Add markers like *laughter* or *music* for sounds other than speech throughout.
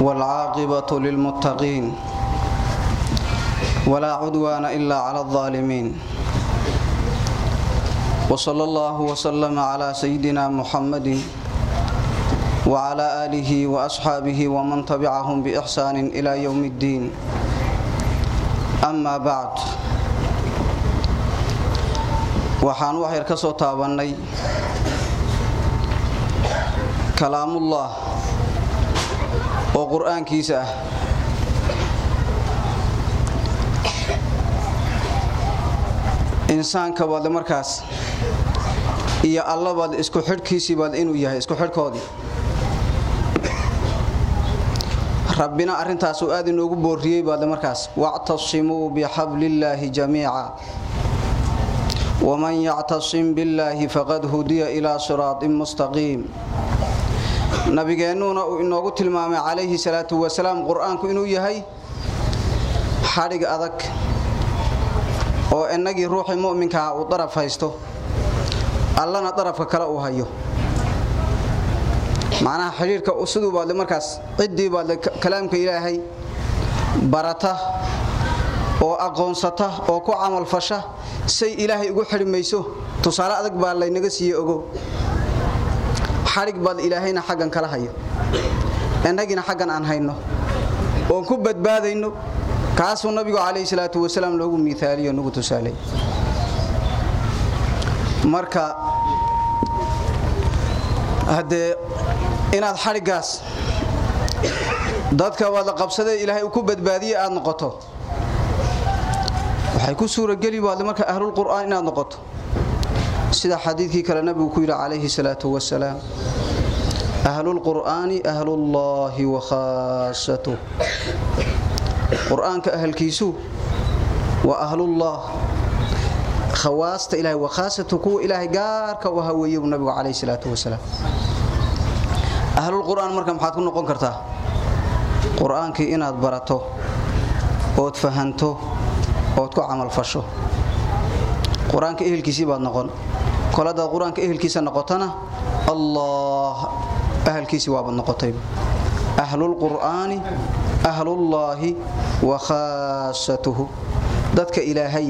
والعاقبة للمتقين ولا عدوان إلا على الظالمين وصلى الله وسلم على سيدنا محمد وعلى آله وأصحابه ومن تبعهم بإحسان إلى يوم الدين أما بعد waxaan waxyar ka soo taabannay kalaamullah oo qur'aankiisa ah. Insaanka baadle markaas iyo allabaad isku xidhkiisii baad inuu yahay isku xidhkoodii. Rabbina arrintaasuu aad inoogu boorriyey baadle markaas. Wactasimuu bixablillaahi jamiica. Waman yactasim billaahi faqad hudiya ilaa siraatin mustaqiim nabigeennuuna uu inoogu tilmaamay calayhi salaatu wasalaam qur'aanku inuu yahay xadhig adag oo innagii ruuxii mu'minkaha uu daraf haysto allana darafka kale uu hayo. Macnaha xidhiirka siduu baadle markaas ciddii baadle kalaamka ilaahay barata oo aqoonsata oo ku camalfasha say ilaahay ugu xidhmayso tusaale adag baa laynaga siiye ogow xadhig baad ilaahayna xaggan kala hayo. Innagiina xaggan aan hayno. Oon ku badbaadayno. Kaasuu nabigu calayhi salaatu wasalaam loogu miaaliyo nagu tusaalay. Marka haddee inaad xadhiggaas dadka waad la ilaahay ku badbaadiye aad noqoto waxay ku suurageli baadle marka ahlulqur'aan inaad noqoto sida xadiidkii kale nabigu ku yidhi calayhi salaatu wasalaam ahlulqur'aani ahlullaahi wa khaasatuh qur'aanka ahalkiisu waa ahlullah. Khawaasta ilahay wa khaasatu kuwa ilaahay gaarka u haweeye buu nabigu calayhi salaatu wasalaam. Ahlulqur'aan marka maxaad ku noqon kartaa? Qur'aankii inaad barato ood fahanto ood ku camalfasho qur'aanka ehelkiisii baad noqon kol haddaad qur'aanka ehelkiisa noqotona allah ahalkiisii waabaad noqotayba ahlulqur'aani ahlullaahi wa khaasatuhu. Dadka ilaahay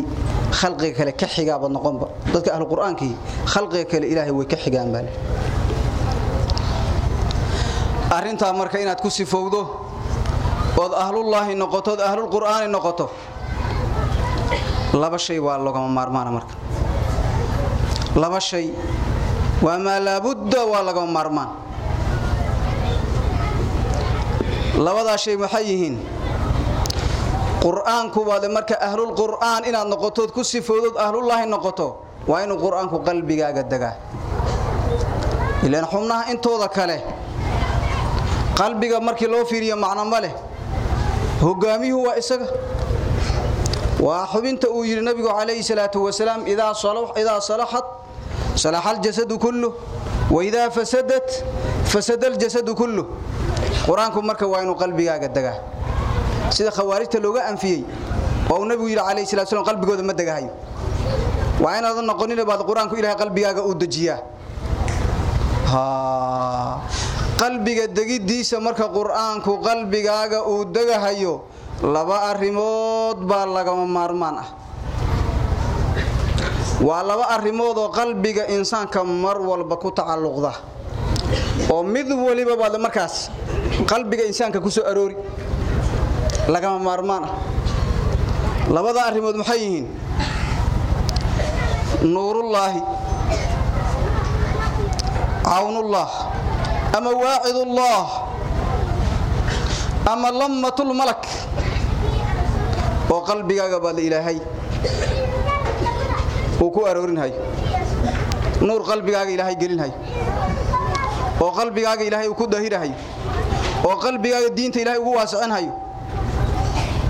khalqiga kale ka xigaabaad noqonba dadka ahluqur'aankii khalqiga kale ilaahay way ka xigaan baale arrintaa marka inaad ku sifowdo ood ahlullaahi noqoto ood ahlulqur'aani noqoto laba shay waa logama maarmaana marka laba shay. Waa maa laabudda waa lagama maarmaan. Shay maxay yihiin? Qur'aanku baade marka ahlulqur'aan inaad noqotood ku sifoodood ahlullaahi noqoto waa inuu qur'aanku qalbigaaga degaa. Ilaan xubnaha intooda kale qalbiga markii loo fiiriyo macno ma leh. Hogaamiyuhu waa isaga. Waa xubinta uu yidhi nabigu calayhi salaatu wasalaam idaa salaxat aljasadu kulluh waidaa fasadat fasada aljasadu kulluh qur'aanku marka waa inuu qalbigaaga degaa sida khawaarijta looga anfiyey uu nabigu yidhi calayhi salatu slam qalbigooda ma degahayo waa inaadan noqonina baad qur'aanku ilahay qalbigaaga uu dejiyaa qalbiga degiddiisa marka qur'aanku qalbigaaga uu degahayo laba arrimood baa lagama maarmaan ah waa laba arrimood oo qalbiga insaanka mar walba ku tacalluqda. Oo mid waliba baad markaas qalbiga insaanka ku soo aroori. Lagama maarmaan ah. Labada arrimood maxay yihiin? Nuurullaahi cawnullah ama waacidullah ama lammatulmalak oo qalbigaaga baad ilaahay uu ku aroorinhayo nuur qalbigaaga ilaahay gelinhayo oo qalbigaaga ilaahay uu ku dahirahayo oo qalbigaaga diinta ilaahay ugu waasicinhayo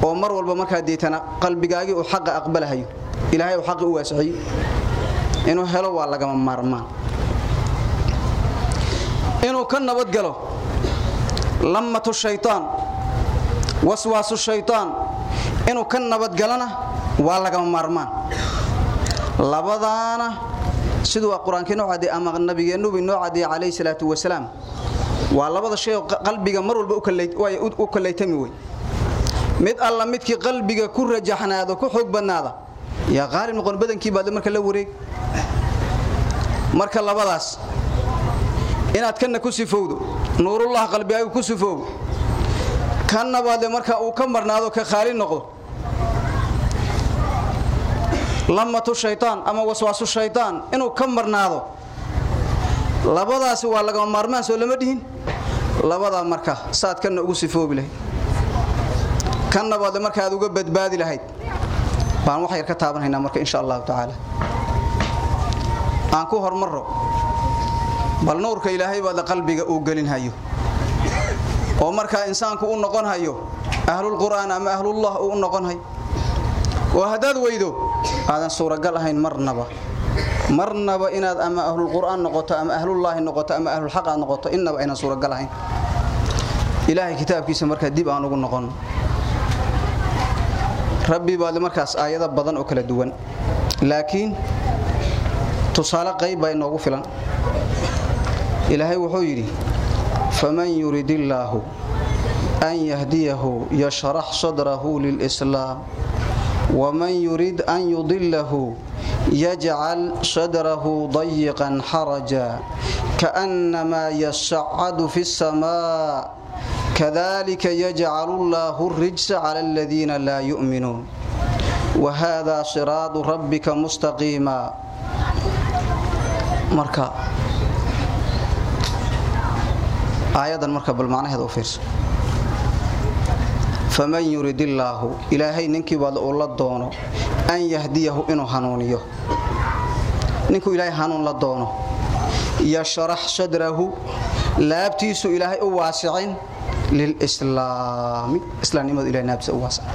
oo mar walba markaa deetana qalbigaagii uu xaqa aqbalahayo ilaahay uu xaqi u waasiciyo inuu helo waa lagama maarmaan. Inuu ka nabadgalo lammatu shaytaan waswaasu shaytaan. Inuu ka nabadgalana waa lagama maarmaan labadaana siduu qur'aankii noo caddeey ama nabigeennubi noo caddeeyey calayhi salaatu wasalaam. Waa labada shay qalbiga mar walba u kallaytami wey mid alla midkii qalbiga ku rajaxnaado ku xoog badnaada yaa qaalib noqon badankii baad marka la wareeg. Marka labadaas inaad kanna ku sifowdo nuurullah qalbigaagu ku sifoobo kanna baadle marka uu ka marnaado ka khaali noqdo lamatu shaytaan ama waswaasu shaytaan inuu ka marnaado. Labadaasi waa lagama maarmaan soo lama dhihin. Labadaa marka saad kanna ugu sifoobi lahayd. Kanna baadle marka aad uga badbaadi lahayd. Baan wax yar ka taabanhaynaa marka insha allahu tacaala. Aan ku hormarro. Bal nuurka ilaahay baadle qalbiga uu gelinhayo oo markaa insaanku u noqon hayo ahlulqur'aan ama ahlullah uu u noqon hayo. Oo haddaad weydo aadan suuragal ahayn marnaba marnaba inaad ama ahlulqur'aan noqoto ama ahlullaahi noqoto ama ahlulxaq aad noqoto innaba aynan suuragal ahayn. Ilaahay kitaabkiisa markaa dib aan ugu noqon. Rabbi baad markaas aayado badan oo kala duwan. Laakiin tusaale qayb baa inoogu filan. Ilaahay wuxuu yidhi faman yurid illaahu an yahdiyahu yashrax sadrahu lilslaam waman yurid an yudilahu yajcal sadrahu dayiqan xaraja kaannamaa yasacadu fi اsamaa kadalika yajcalu llaahu rijsa cala aladiina laa yu'minuun wahada siraadu rabbika mustaqiima marka aayadan marka bal macnaheeda u fiirso faman yurid illaahu ilaahay ninkii baad uu la doono an yahdiyahu inuu hanuuniyo. Ninkuu ilaahay hanuun la doono. Yashrax sadrahu laabtiisu ilaahay u waasicin lilslaami islaamnimadu ilahay naabtiisa u waasicin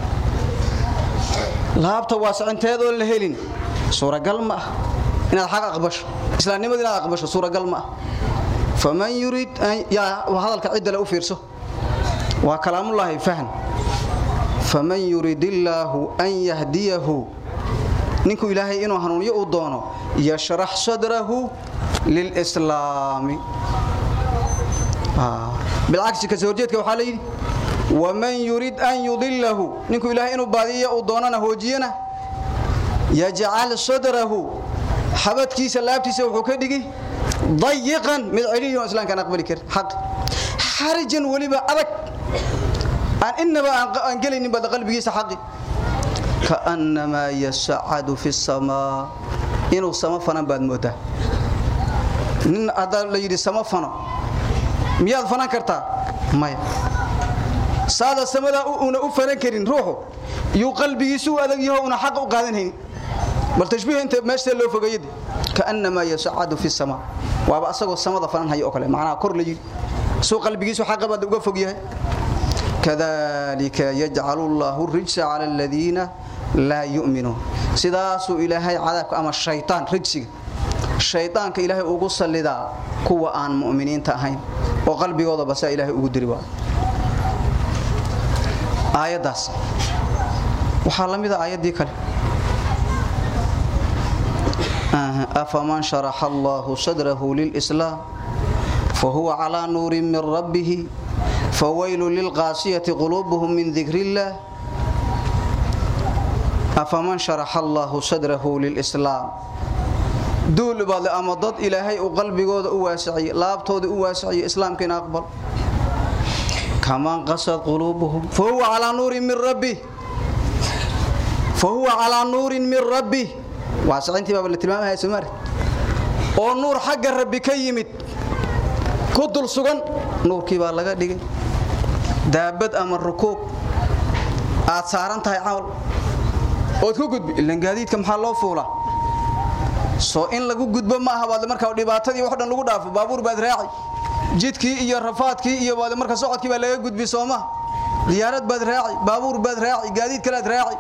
laabta waasicinteedoo la helin suuragal ma ah. Inaad xaq aqbasho. Islaamnimadu inaad aqbasho suuragal ma ah. Faman yurid hadalka ciddale u fiirso. Waa kalaamullaahi fahm faman yurid illaahu an yahdiyahu. Ninkuu ilaahay inuu hanuuniyo uu doono yashrax sadrahu lilslaami bilcagsi ka soo horjeedka waxaa la yidhi waman yurid an yudilahu ninkuu ilaahay inuu baadiyo uu doonana hoojiyana yajcal sadrahu. Xabadkiisa laabtiisa wuxuu ka dhigi dayiqan mid celihion islaamkaan aqbali karin xaq. Xarijan weliba adag aan innaba aan gelaynin baad qalbigiisa xaqi kaannamaa yasacadu fi samaa inuu sama. Fanan baad moodaa nin haddaa la yidhi sama fano miyaad fanan kartaa? Maya. Saada samadaa una u fanan karin ruuxu iyuu qalbigiisu u adag yaho una xaq u qaadanhayn bal tashbiih inta meeshta loo fogeeyade kaannamaa yasacadu fi samaa waaba asagoo samada fanan haya oo kale macnaha kor la yidhi. Suu qalbigiisu xaqa baad uga fog yahay kadalika yajcalu llaahu rijsa cala aladiina laa yu'minuun sidaasuu ilaahay cadaabka ama shaytaan rijsiga. Shaydaanka ilaahay ugu sallidaa kuwa aan mu'miniinta ahayn oo qalbigoodaba saa ilaahay ugu diri waa aayaddaas. Waxaa la mida aayaddii kale. Afaman sharaxa allaahu sadrahu lilslaam fahuwa calaa nuurin min rabbihi fawaylu lilqaasiyati quluubuhum min dikri illaah afaman sharaxa allaahu sadrahu lilslaam duul baadle ama dad ilaahay uu qalbigooda u waasiciye laabtooda u waasiciye islaamkiina aqbal kaman qasad quluubuhum fahuwa calaa nuurin min rabbi fahuwa calaa nuurin min rabbi waasicintii baaba la tilmaamahaya somaali oo nuur xagga rabbi ka yimid ku dul sugan nuurkii baa laga dhigay daabad ama rukuub aad saaran tahay camal ood ku gudbi ilan gaadiidka maxaa loo fuulaa? Soo in lagu gudbo ma aha baad markaa dhibaatadii wax dhan lagu dhaafo baabuur baad raaci jidkii iyo rafaadkii iyo baad marka socodkii baa laga gudbi sooma diyaarad baad raaci baabuur baad raaci gaadiid kalead raaci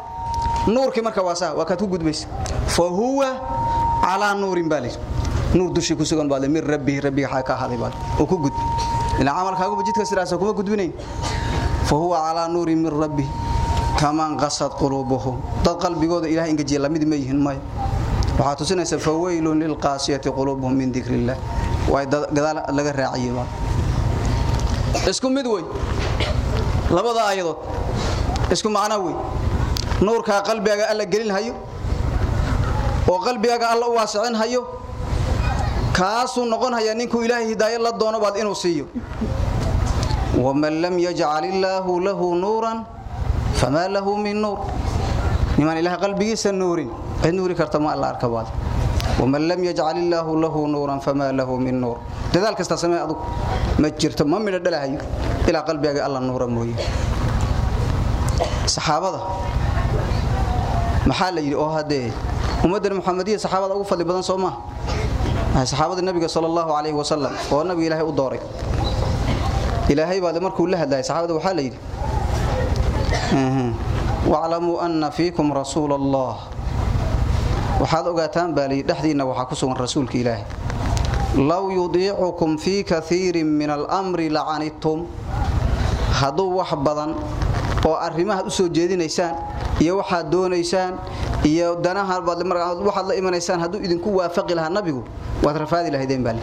nuurkii marka waa saa waa kaad ku gudbaysa. Fa huwa calaa nuurin baa layidhi nuur dushii ku sugan baad min rabbihi rabbiga xaa ka ahaaday baad oo ku gudbi ilaa camalkaaguba jidka sidaasa kuma gudbinayn fa huwa calaa nuurin min rabbihi kaman qasad quluubuhum dad qalbigooda ilahay ingejiya la mid ma yihiin maya waxaa tusinaysa fawaylun lilqaasiyati quluubuhum min dikri illaah waa gadaal laga raaciye isku mid wey. Labada aayadood. Isku macno wey. Nuurkaa qalbigaaga alla gelin hayo. Oo qalbigaaga alla waasicin hayo kaasuu noqon hayaa ninkuu ilaahay hidaayo la doono baad inuu siiyo. Waman lam yajcal illaahu lahu nuuran famaa lahu min nuur. Nimaan ilaah qalbigiisa nuurin cid nuuri karta ma alla arka baad waman lam yajcal lahu nuuran famaa lahu min nuur. Dadaal kasta samee adugu ma jirto ma midho dhalahayo. Ilaa qalbigaaga alla nuura mooye. Saxaabada maxaa la yidhi? Oo haddee. Ummaddan muxamadiya saxaabada ugu fadli badan soo saxaabada nabiga sal allahu calayhi wasalam oo nabiga ilaahay u dooray. Ilaahay baa markuu la hadlayay saxaabada waxaa la yidhi waclamuu anna fiikum rasuula waxaad ogaataan baa layidhi dhexdiinna ku sugan rasuulka ilaahay. Low yudiicukum fii kaiirin min almri lacanidtum hadduu wax badan oo arrimahaad u soo jeedinaysaan iyo waxaad doonaysaan iyo danaha waxaad la imanaysaan hadduu idinku waafaqi lahaa nabigu waad rafaadi lahaydeen baa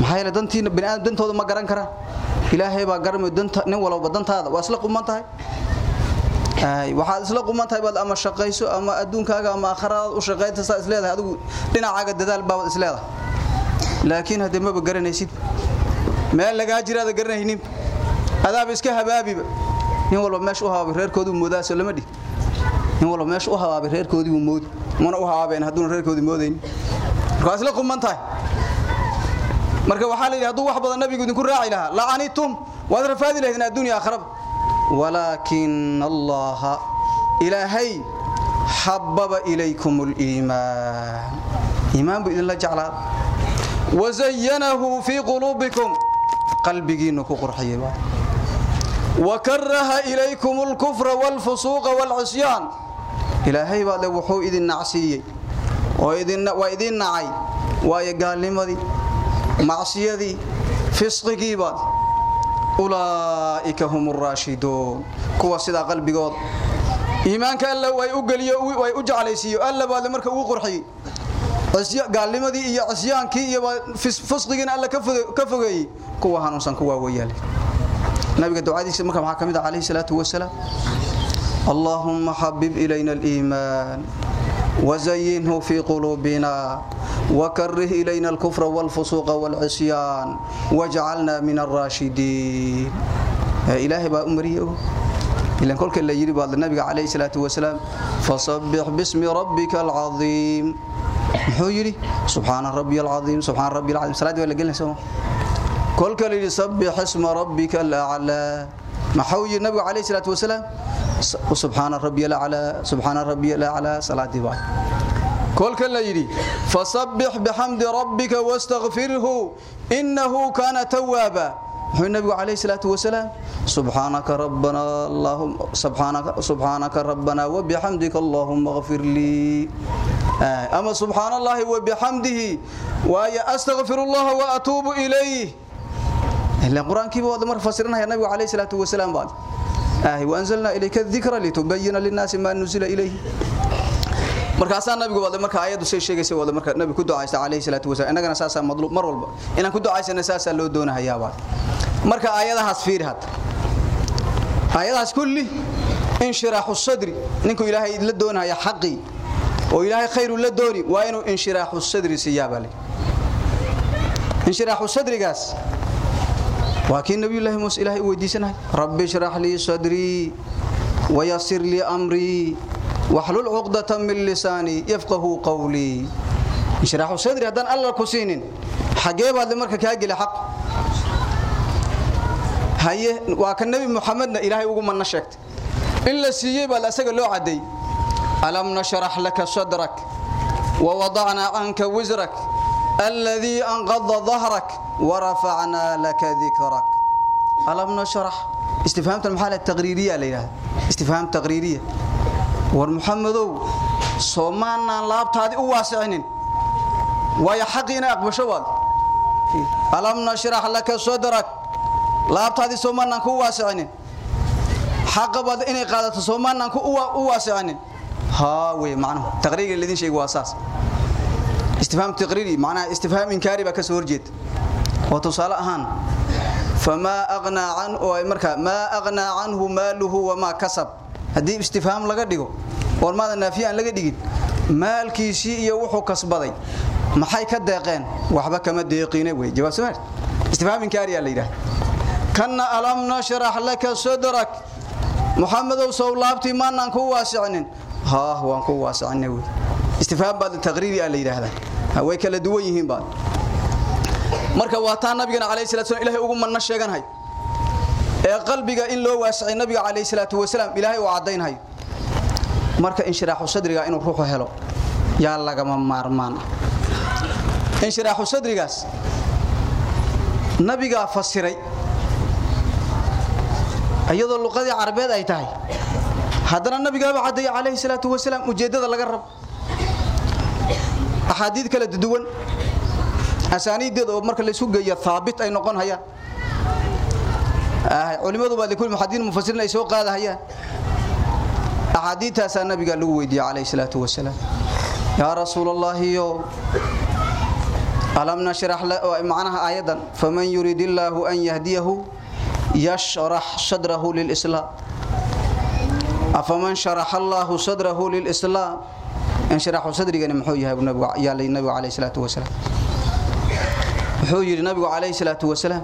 maxaa yeele dantiina baniaadam dantooda ma garan karaan. Ilaahay baa garamayo danta nin walba dantaada waa isla quman tahay. Waxaad isla quman baad ama shaqayso ama adduunkaaga ama aakharaad u shaqaynta isleedahay adigu dhinacaaga dadaal baabaad isleedahay laakiin haddee maba garanaysid meel lagaa jiraada garanaynin. Adaaba iska habaabiba. Nin walba meesha u habaabay reerkoodii moodaaso lama dhih nin walba meesha u habaabay reerkoodii moodi mana u habaabayn hadduuna reerkoodii moodayn. Marka isla quman marka waxaa la yidhi hadduu wax badan nabigu idinku raaci lahaa lacanitum waad rafaadi lahaydin adduunya aakharaba walaakin allaha ilaahay xababa ilaykum liimaan iimaan buu idinla jeclaa. Wazayanahu fii quluubikum qalbigiinnu ku qurxiyey wakaraha ilaykum alkufra waalfusuuqa waalcisyaan ilaahay baa le wuxuu idin nacsiiyey waa idiin nacay. Waayo gaalnimadii macsiyadii fisqigiibaad ulaa'ika hum raashiduun. Kuwa sidaa qalbigooda iimaanka alla way u geliyo way u jeclaysiiyo. Alla baadle marka ugu qurxiyey gaalnimadii iyo cisyaankii iyo fisqigiina alla ka fogeeyey. Kuwa hanuunsan kuwaa weyaale nabiga ducadiisa marka maxaa ka mid ah calayhi salaatu wasalaam اللهم حبب إلينا الإيمان وزينه في قلوبنا وكره إلينا الكفر والفسوق والعصيان واجعلنا من الراشدين إلهي با أمريه إلا كل اللي يري بعد النبي عليه الصلاة والسلام فصبح باسم ربك العظيم محو يري سبحان ربي العظيم سبحان ربي العظيم صلاة ولا قلنا سوا كل كل يسبح اسم ربك الأعلى محو يري النبي عليه الصلاة والسلام سبحان ربي الأعلى سبحان ربي الأعلى صلاة بعد كل كلا يدي فسبح بحمد ربك واستغفره إنه كان توابا هو النبي عليه الصلاة والسلام سبحانك ربنا اللهم سبحانك سبحانك ربنا وبحمدك اللهم اغفر لي أما سبحان الله وبحمده ويا أستغفر الله وأتوب إليه إلا القرآن كيف هذا مر فسرنا يا النبي عليه الصلاة والسلام بعد آه وأنزلنا إليك الذكر لتبين للناس ما نزل إليه markaasaa nabigu wada marka aayadu say sheegaysay wada marka nabigu ku ducaysta calayhi salaatu wasalaam innagana saasaa madluub mar walba inaan ku ducaysana saasaa loo doonahayaabaa marka aayadahaas fiiri hadda aayadahaas kulli inshiraaxu sadri ninkuu ilaahay la doonahaya xaqii oo ilaahay khayru la dooni waa inuu inshiraaxu sadri siiyaabaa le inshiraaxu sadrigaas waa kii nabiyulaahi muuse ilaahay u weydiisanahay rabbi shrax lii sadrii wayasir lii amrii waxlul cuqdata min lisaanii yafqahuu qawlii inshiraxu sadri haddaan alla ku siinin xagee baadle marka kaa geli xaq haye waa ka nebi muxamedna ilaahay ugu manna sheegtay in la siiyey baad asaga loo cadday alam nashrax laka sadrak wawadacnaa canka wisrak laka dhikrak alam nashrah istifhamta al-mahala at-taqririyya leeyahay istifham taqririyya war muxamadow soomaanaan laabtaadii u waasicinin waayo xaqii inay aqbasho waad alam nashrax laka sadrak laabtaadii soomaanaan ku waasicinin xaqa baad inay qaadato soomaanaan ku u waasicinin haa wey macnuhu taqriiriga ladin sheegi waa saas istifhaam taqriiri macnaha istifhaam inkaari baa ka soo horjeeda oo tusaale ahaan famaa aqnaa can oo marka maa aqnaa canhu maaluhu wamaa kasab. Haddii istifhaam laga dhigo warmaada naafiya aan laga dhigin maalkiisii iyo wuxuu kasbaday. Maxay ka deeqeen? Waxba kama deeqine wey. Jawaab soo istifhaam inkaari la yidhaah kanna alam nashrax laka sadrak. Muxamadow sow laabtii maanaan ku waasicnin. Haah waan ku waasicnay wey istifhaam baad taqriiri la yidhaahdaa. Way kala duwan yihiin baad marka waa nabigana calayhi salaatu ilaahay ugu manna sheeganhay. Ee qalbiga in loo waasicay nabiga calayhi salaatu wasalaam ilaahay uu cadaynhayo marka inshiraaxu sadriga inuu ruuxu helo yaa lagama maarmaan. Inshiraaxu sadrigaas nabigaa fasiray. Iyadoo luqadii carabeed ay tahay. Haddana nabigaaba cadeeyey calayhi salaatu wasalaam ujeeddada laga rabo axaadiid kala duwan asaaniideeda marka laysu geeyo haabit ay noqon hayaan culimadu baa likul muxadiin mufasirin ay soo qaadahayaan axaadiidtaasaa nabiga lagu weydiiyey calayhi salaatu wasalaam yaa rasuul allahiyo alam nashrax macnaha aayadan faman yurid an yahdiyahu yashrax sadrahu lilislaam afaman sharaxa allaahu sadrahu lilislaam inshiraxu sadrigani muxuu yahay yaalay nabigu calayhi salaatu wasalaam wuxuu yidhi nabigu calayhi salaatu wasalaam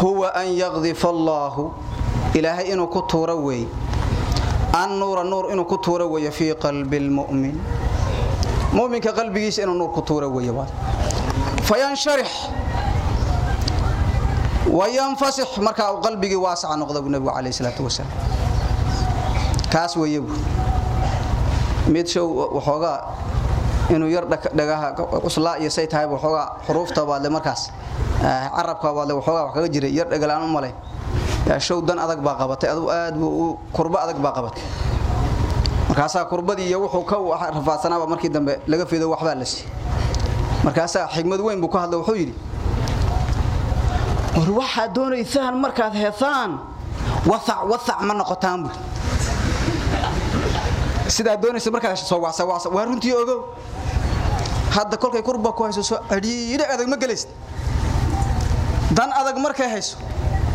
huwa an yaqdifa allaahu ilaahay inuu ku tuuro weeye an nuura nuur inuu ku tuuro weeye fii qalbi lmu'min mu'minka qalbigiisa inuu nuur ku tuuro weeye fayansharix wayanfasix markaa uu qalbigii waasaca noqda buu nabigu calayhi salaatu wasalaam kaas weeye mid show waxoogaa inuu yar dhagaha cuslaa iyo say tahay waxoogaa xuruufta baadle markaas. Carabka baadle waxoogaa wax kaga jiray yar dhagalaan u malay show dan adag baa qabatay adu aad buu kurba adag baa qabatay. Markaasaa kurbadii iyo wuxuu ka rafaadsanaaba markii dambe laga fido waxbaa la siiyey. Markaasaa xigmad weyn buu ka hadla wuxuu yidhi war waxaad doonaysaan markaad heesaan? Waac waac ma noqotaan buu sidaa doonaysa markaad soo wacsa wacsa waa runtii ogow. Hadda kolkay kurba ku hayso soo cidhiidhi adag ma gelaysa dan adag markay hayso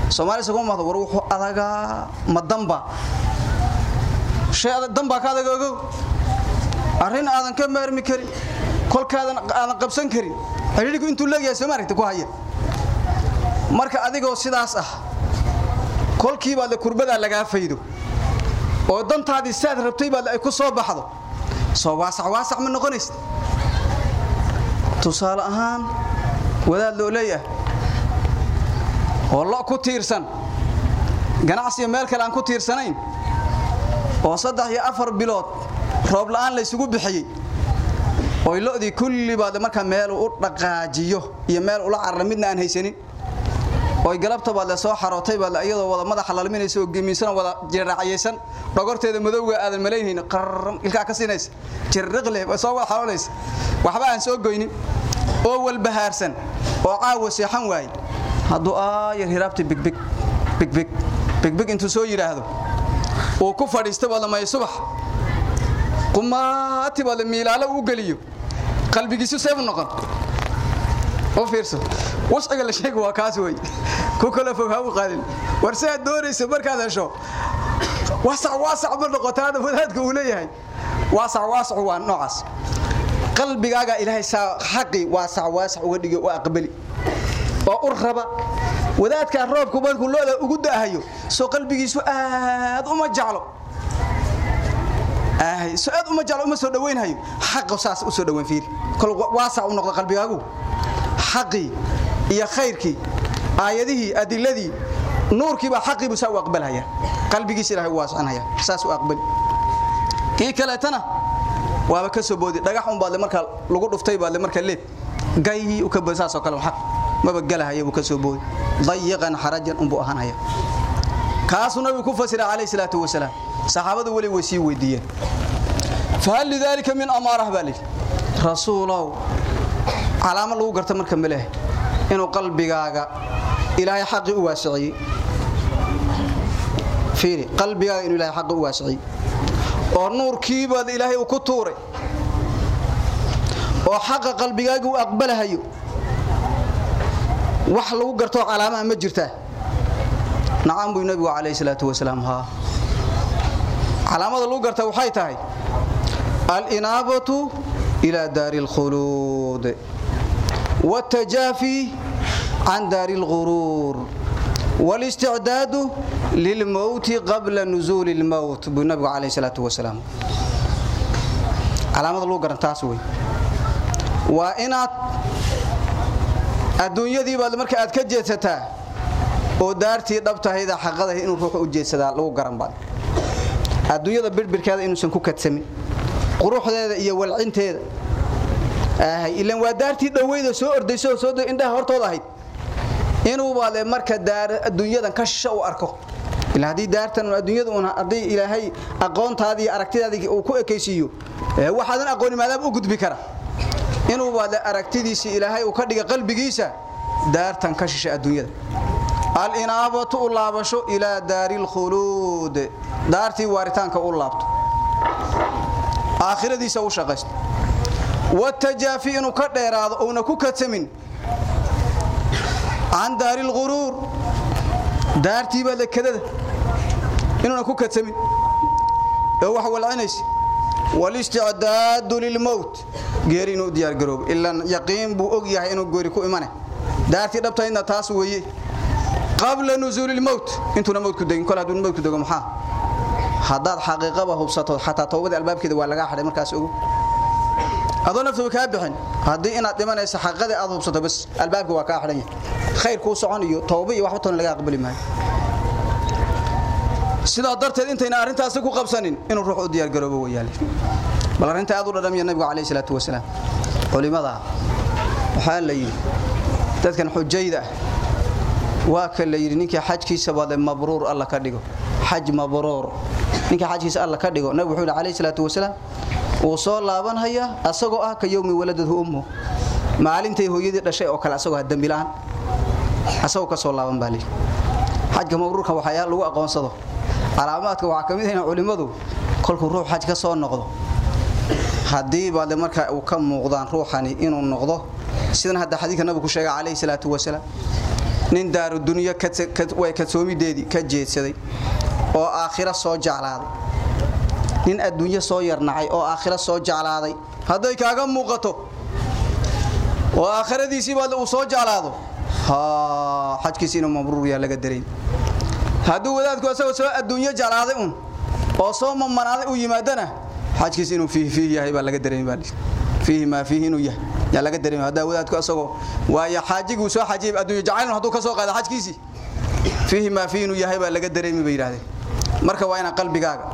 soomaalisa kuma mahdo war wuxuu adagaa ma adag dambaa ka adag ogow. Arrin aadan ka maarmi karin kolkaadan aadan qabsan karin. Cidhiidhigu intuu leegyahay soo ku haya. Marka adigoo sidaas ah kolkii baad kurbadaa lagaa faydo oo dantaadii saad rabtay baad ay ku soo baxdo. Soo waasac waasac ma noqonaysa tusaale ahaan wadaad loo leeyahay oo lo ku tiirsan ganacsiga meel kale aan ku tiirsanayn oo saddex iyo afar bilood roob la'aan laysugu bixiyey oy lo'dii kulli baad markaa meel u dhaqaajiyo iyo meel ula carara midna aan haysanin oy galabta baad le soo xarootay baad iyadoo wada madaxa lalminaysa oo gemiisan wada jirraacaysan dhogorteeda madowga aadan malaynaynin qarran ilkaa ka siinaysa. Jirriqleh soo wada xaroonaysa. Waxba aan soo goynin. Oo walbahaarsan oo caawa seexan waaye. Hadduu aayar hiraabta bigbig bigbig bigbig intuu soo yidhaahdo uu ku fadhiista baad lamay subax. Qumaati baad le miilaalo uu geliyo. Qalbigiisu seebu noqon. U fiirso wasciga la sheega waa kaas wey ku kala fog ha u qaadin. War sidaad doonaysa markaad hesho waasac waasac ma noqotaana wadaadka uu leeyahay. Waasac waasacu waa noocaas. Qalbigaaga ilaahay saa xaqi waasac waasac uga dhigi u aqbali. Oo u raba. Wadaadkaa roobku markuu looda ugu da'ahayo soo qalbigiisu aad uma jeclo aad uma jeclo uma soo dhawaynhayo xaqa saas u soo dhawayn fiiri. Kol waasac u noqda qalbigaagu. Xaqii iyo khayrkii aayadihii adiladii nuurkiibaa xaqiibu saa u aqbalhaya qalbigiisa ilahay u waasacinhaya saas u aqbali. Kii kaleetana waaba ka dhagax un baadle markaa lagu dhuftay baadle markaa leeb gay u ka boodi saasoo kale xaq maba galahaya buu ka soo boodi. Dayiqan xarajan unbuu ahaanhaya kaasuu ku fasira calayhi salaatu wasalaam saxaabadu weli way sii weydiiyeen. Fahal lidaalika min amaarah baa lidhi calaamad lagu garta marka maleh inuu qalbigaaga ilaahay xaqi u waasiciyey. Fiiri qalbigaaga inuu ilaahay xaqi u waasiciyey. Oo nuurkiibaad ilaahay uu ku tuuray. Oo xaqa qalbigaaga aqbalahayo. Wax lagu garto calaamaha ma jirtaa nacam buu nabigu calayhi salaatu wasalaam haa calaamada lagu garta waxay tahay alinaabatu ilaa daari alkhuluud والتجافي عن دار الغرور والاستعداد للموت قبل نزول الموت بالنبي عليه الصلاة والسلام علامة لو قرنتاس وي وإنات الدنيا دي بعد مركا أد كجيتتا oo daartii dhabtahayda xaqada inuu ruuxu u jeedsada lagu garan baad adduunyada birbirkeeda inuusan ku kadsamin quruxdeeda iyo walcinteeda ahay ilan waa daartii dhaweyda soo ordayso soo indhaha hortooda ahayd. Inuu baale marka adduunyadan ka shisha arko. Ilaa haddii daartan adduunyada una haddii ilaahay aqoontaada iyo aragtidaada uu ku ekaysiiyo waxaadan aqooni maadaama u gudbi kara. Inuu baale aragtidiisa ilaahay uu ka dhiga qalbigiisa daartan ka shisha adduunyada. Alinaabatu u laabasho ilaa daari lkhuluud daartii waaritaanka u laabto. Aakhiradiisa u shaqaysto watajaafi inuu ka dheeraado uuna ku katamin can daari lquruur daartiibaa lekadada inuuna ku katamin ee wax walcinaysa walisticdaadu lilmowt geeri inuu diyaargaroobo ilaan yaqiin buu og yahay inuu goori ku imane daartii dhabtaydna taas weeye qabla nusuuli lmowt intuuna mowdku degin kol hadduu mowdku dego maxaa haddaad xaqiiqaba hubsatood xataa towbadii albaabkeeda waa lagaa xadhay markaas ogu adoo naftu ka bixin haddii inaad dhimanayso xaqada aad hubsato bas albaabka waa ka xidhan khayr ku socon iyo tooba iyo wax toon laga aqbali maayo. Sida darteed intayna arintaas ku qabsanin inuu ruux u diyaar garoobo wayaale bal arinta aad u dhadhamiya nabiga kaleey salaatu wasalaam culimada waxa la yiri dadkan xujayda waa ka la yiri ninka xajkiisa baad mabruur alla ka dhigo. Xaj mabruur. Ninka xajkiisa alla ka dhigo nabiga wuxuu salaatu wasalaam uu soo laabanaya asagoo ah ka yowmi waladadu ummu. Maalintay hooyadii dhashay oo kale asagoo dambi la'aan asagoo ka soo laaban baa leeyahay xajka mabruurka waxa lagu aqoonsado. Calaamaadka waxa ka mid ah culimadu kolku ruux xaj ka soo noqdo. Hadii baad marka uu ka muuqdaan ruuxani inuu noqdo sidan hadda xadiidka nabigu ku sheegay kaleey salaatu wasalaam nin daaru dunya ka way ka soomideedii ka jeedsaday oo aakhira soo jeclaaday nin adduunyo soo yarnacay oo aakhira soo jeclaaday. Haday kaaga muuqato oo aakhiradiisii baad uu soo jeclaado ha xajkiisa inuu mabruur yaa laga dareyn hadduu wadaadku asagoo soo adduunyo jeclaaday un oo soo mamanaaday uu yimaadana xajkiisa inuu fiih fiih yahay baa laga dareemi baa fiih maa fiih inuu yahay yaa laga dareemi. Haddaa wadaadku asagoo waayo xaajiguu soo xajiyay adduunyo jacaylun hadduu ka soo qaada xajkiisii? Fiih maa fiih inuu yahay baa laga dareemi bay yidhaahdeen. Marka waa inaa qalbigaaga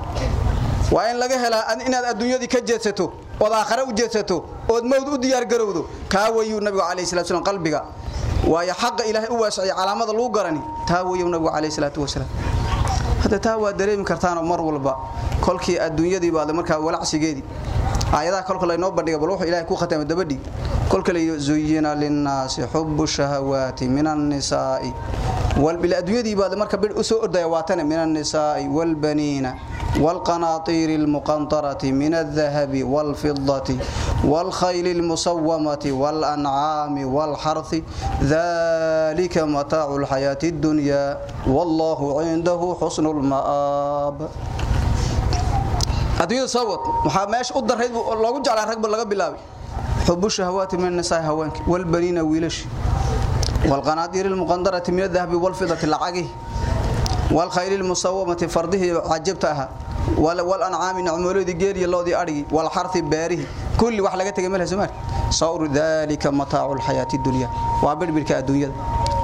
waa in laga helaa inaad adduunyadii ka jeedsato ood aakhare u jeedsato ood mawd u diyaar garowdo kaa wayuu nabigu calayhi salaatu wasalaam qalbiga waayo xaqa ilaahay u waasicay calaamada lagu garani taa wayuu nabigu calayhi salaatu wasalaam hadda taa waa dareemi kartaanoo mar walba kolkii adduunyadii baad markaa walacsigeedii aayadaha kolka laynoo bandhiga bal wuxuu ilaahay ku khatamay dabadhig kolka la zuyina linnaasi xubbu shahawaati min annisaa'i والبل أدويدي بعد مركب بالأسوء الديواتنا من النساء والبنين والقناطير المقنطرة من الذهب والفضة والخيل المسومة والأنعام والحرث ذلك متاع الحياة الدنيا والله عنده حسن المآب. Adduunyada soo wad waxaa u darrayd loogu jeclaa ragba laga bilaabay xubu shahawaati min nisaa haweenka walbaniina wiilashi. Walqanaadiir almuqandarati min adahabi walfidati lacagih walkhayli almusawamati fardihii cajabta ahaa والخيل المصومة فرده عجبتها والأنعام نعمولو دي جيري الله دي أري والحرث باره كل واحد لقيت جمالها زمان صور ذلك متاع الحياة الدنيا وعبر بالك الدنيا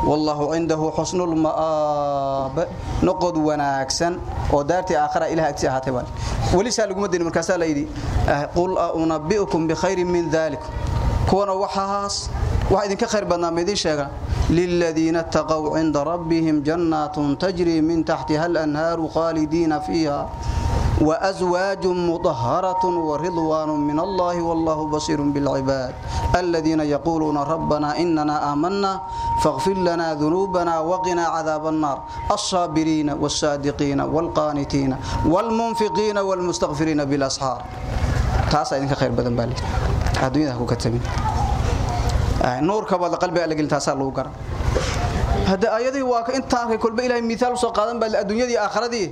والله عنده حسن المآب نقد وناكسن ودارتي آخرة إلها أكسي هاتبان وليس لكم الدين مركزة ليدي قل أنبئكم بخير من ذلك كون وحاس واحد كخير برنامج شيغا للذين اتقوا عند ربهم جنات تجري من تحتها الأنهار خالدين فيها وأزواج مطهرة ورضوان من الله والله بصير بالعباد الذين يقولون ربنا إننا آمنا فاغفر لنا ذنوبنا وقنا عذاب النار الصابرين والصادقين والقانتين والمنفقين والمستغفرين بالأسحار تاسا إنك خير بدن بالي الدنيا هكو كتبين نور كبال قلبي ألقل تاسا لو قرأ هذا آياتي واك إنت تاكي كل بإلهي مثال سوقادا بالأدنيا دي آخرتي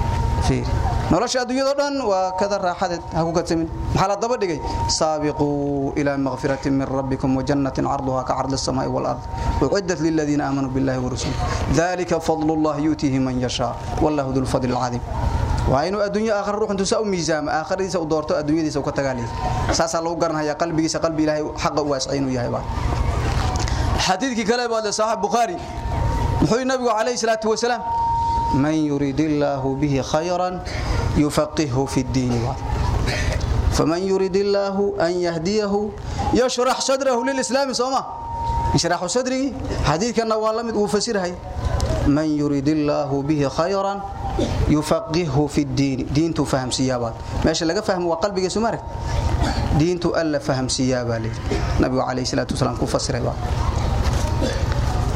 nolosha adduunyada dhan waa kada raaxadeed ha ku kadsamin maxaa la daba dhigay saabiquu ilaa makfiratin min rabbikum wajannatin carduhaa ka cardi الsamaa'i wاlard uciddat liladiina aamanuu billahi warasuulih dalika fadlu llah yu'tiihi man yashaa wallahu du lfadli اlcadiim waa inuu adduunyo aakhira ruux intuu saa u miisaamo aakhiradiisa u doorto adduunyadiisa u ka tagaalay saasaa lagu garanhayaa qalbigiisa qalbi ilaahay xaqa u waasicay inuu yahay baa xadiidkii kale baa le saaxiib bukhaari muxuu nabigu calayhi salaatu wasalaam من يريد الله به خيرا يفقهه في الدين فمن يريد الله أن يهديه يشرح صدره للإسلام صوما يشرح صدره حديث كان والله وفسرها من يريد الله به خيرا يفقهه في الدين دين تفهم سيابات ماشي لقى فهم وقلبك سمارك دين تؤلف فهم سيابا لي النبي عليه الصلاة والسلام كفسرها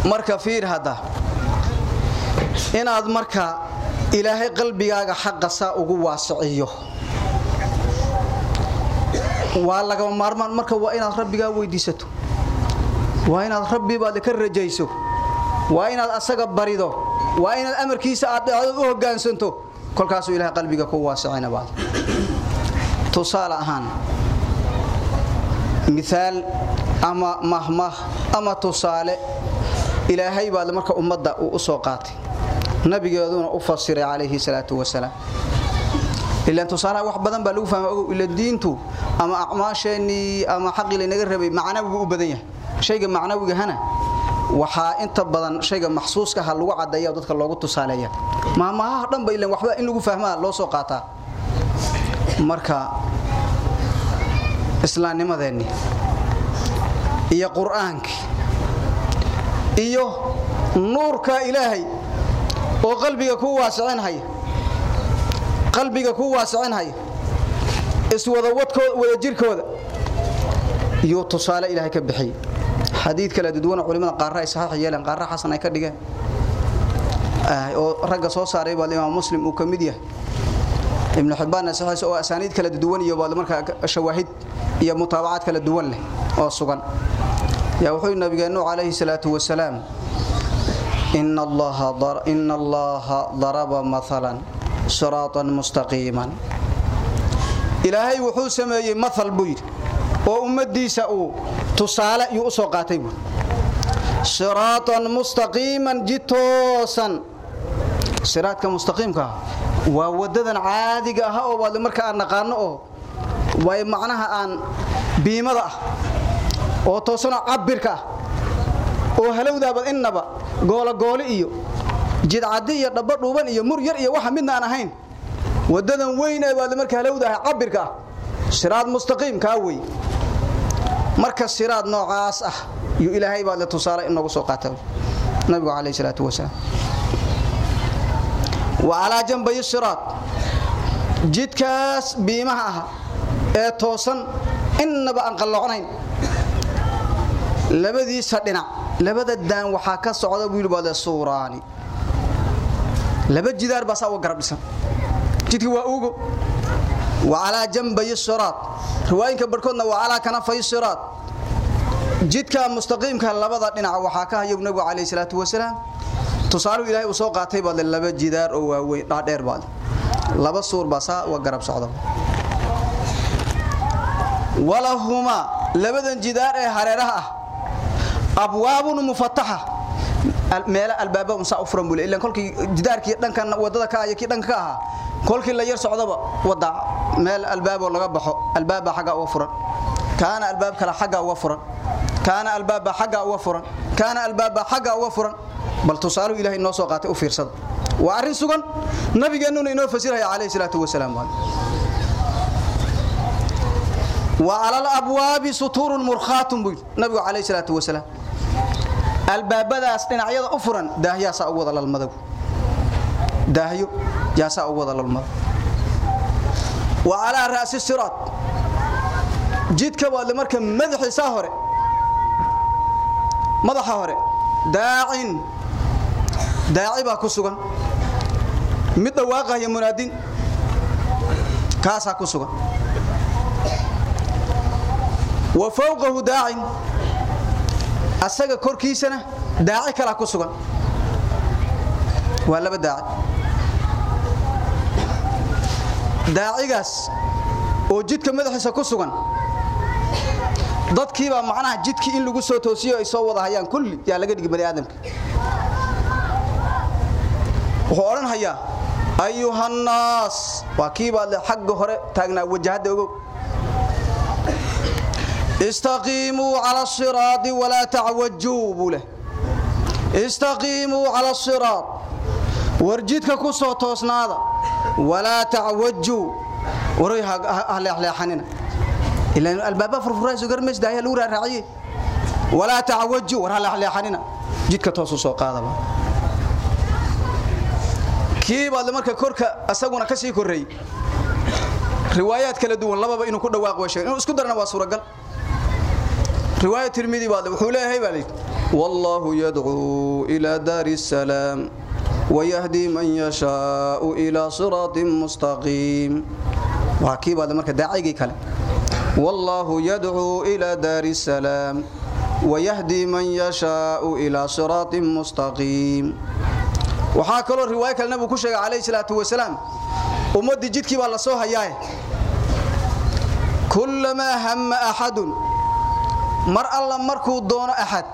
مركا فير هذا inaad marka ilaahay qalbigaaga xaqa saa ugu waasiciyo. Waa lagama maarmaan. Marka waa inaad rabbigaa weydiisato. Waa inaad rabbibaad ka rajayso. Waa inaad asaga barido. Waa inaad amarkiisa aad dhacdood u hoggaansanto kolkaasuu ilahay qalbiga ku waasicina baad. Tusaale ahaan miaal ama mahmah ama tusaale ilaahay baad marka ummadda uu u soo qaatay nabigeeduna u fasiray calayhi salaatu wasalaam. Ilaan tusaalaha wax badan baa lagu fahma ila diintu ama acmaasheenii ama xaqii laynaga rabay macnawigu u badan yahay. Shayga macnawigahana waxaa inta badan shayga maxsuuskaha lagu caddeeya dadka loogu tusaaleeya. Maamahaha dhanba ilan waxba in lagu fahmaa loo soo qaataa. Marka islaamnimadeenni iyo qur'aankii iyo nuurka ilaahay oo qalbiga ku waasicinhaya qalbiga ku waasicinhaya iswada wadkooda wada jirkooda. Iyo tusaale ilaahay ka bixiyay xadiid kala duwan culimada qaarra ay saxiix yeeleen qaarra xasan ay ka dhigeen. Oo ragga soo saaray baa imaam muslim uu ka mid yahay. Ibn xibaan saxiix oo asaaniid kala duwan iyo baa marka shawaahid iyo mutaabacaad kala duwan leh oo sugan. Yaa wuxuu nabigeenu calayhi salaatu wasalaam إن الله ضر إن الله ضرب مثلا صراطا مستقيما إلهي وحو سمي مثل بير وأمديسا أو تصالة يؤسو قاتي صراطا مستقيما جتوسا صراط كمستقيم كا ووددا عادي ها او بعد marka aan naqaano oo way macnaha aan biimada ah oo toosana cabirka oo halowdaaba innaba goolagooli iyo jidcadi iyo dhaba dhuuban iyo mur yar iyo waxa midna aan ahayn. Wadadan weyn ee baad markaa halowdahay cabirka siraad mustaqiim ka way marka siraad noocaas ah iyo ilaahay baad la tusaale inagu soo qaatay nabigu kaleey salaatu wasalaam wa ala janbay siraad. Jidkaas biimaha ah ee toosan innaba aan qalloocnayn. Labadiisa dhinac labada daan waxaa ka socda buu yidhi suuraani. Laba jidaar baa saa uga garab dhisan jidkii waa ugo wa calaa janbay siraad. Riwaayinka barhkoodna waa calaa kanafay siraad. Jidka mustaqiimka labada dhinac waxaa ka hayo nabigu calayhi salaatu wasalaam. Tusaaluhu ilaahay uu soo qaatay baad laba jidaar oo waaweyn dhaadheer baad laba suur baa saa garab socda walahuma labadan jidaar ee hareeraha ah abwaabun mufataxa meel albaaba unsa u furan buu ilaa kolkii jidaarkii dhankan wadada ka iyo kii dhanka ka ahaa kolkii la yar socdaba wada meel albaabo laga baxo albaaba xaga uga furan kaana albaab kala xaga uga furan kaana albaaba xaga uga furan kaana albaaba xaga uga furan bal tusaaluhu ilaahay noo soo qaatay u fiirsada waa arrin sugan nabigeennuna inoo fasiraya calayhi salaatu wasalaam وعلى الابواب سطور مرخات نبي عليه الصلاه والسلام albaabadaas dhinacyada u furan daahyaasaa ugu wada lalmada daahyo yaasaa ugu wada lalmada wa calaa ra'si siraad jidka baadle marka madaxiisaa hore. Madaxa hore daacin. Daaci baa ku sugan. Mid dhawaaqaya munaadin kaasaa ku sugan. Wa fowqahu daacin asaga korkiisana daaci kalaa ku sugan. Waa laba daaci. Daacigaas oo jidka madaxiisa ku sugan dadkiibaa macnaha jidkii in lagu soo toosiyo ay soo wada hayaan. Kulli yaa laga dhigi bani aadamka. Wuxuu odhan hayaa ayuhannaas. Waa kiibaad le xagga hore taagnaa wajahadda ogow istaqiimuu cala asiraadi walaa tacwajuu buu leh istaqiimuu cala asiraad war jidka ku soo toosnaada walaa tacwajuu waray ha leexleexanina ilaan albaaba furfurayso garmays daahya lagu raaraaciye walaa tacwajuu war ha leexleexanina jidka toosu soo qaadaba kii baad marka korka asaguna ka sii korreeyey riwaayaad kala duwan lababa inuu ku dhawaaq way sheegay inuu isku darana waa suuragal riwaayad tirmidi baad wuxuu leeyahay baa leeyahay wallahu yad'u ila daari salaam ويهدي من يشاء إلى صراط مستقيم وكيف هذا مركز داعي كله والله يدعو إلى دار السلام ويهدي من يشاء إلى صراط مستقيم waxaa kaloo riwaaya kale nabigu ku sheegay calayhi salaatu wasalaam ummadii jidkii baa la soo hayaa kullamaa hamma axadun mar alla markuu doono axad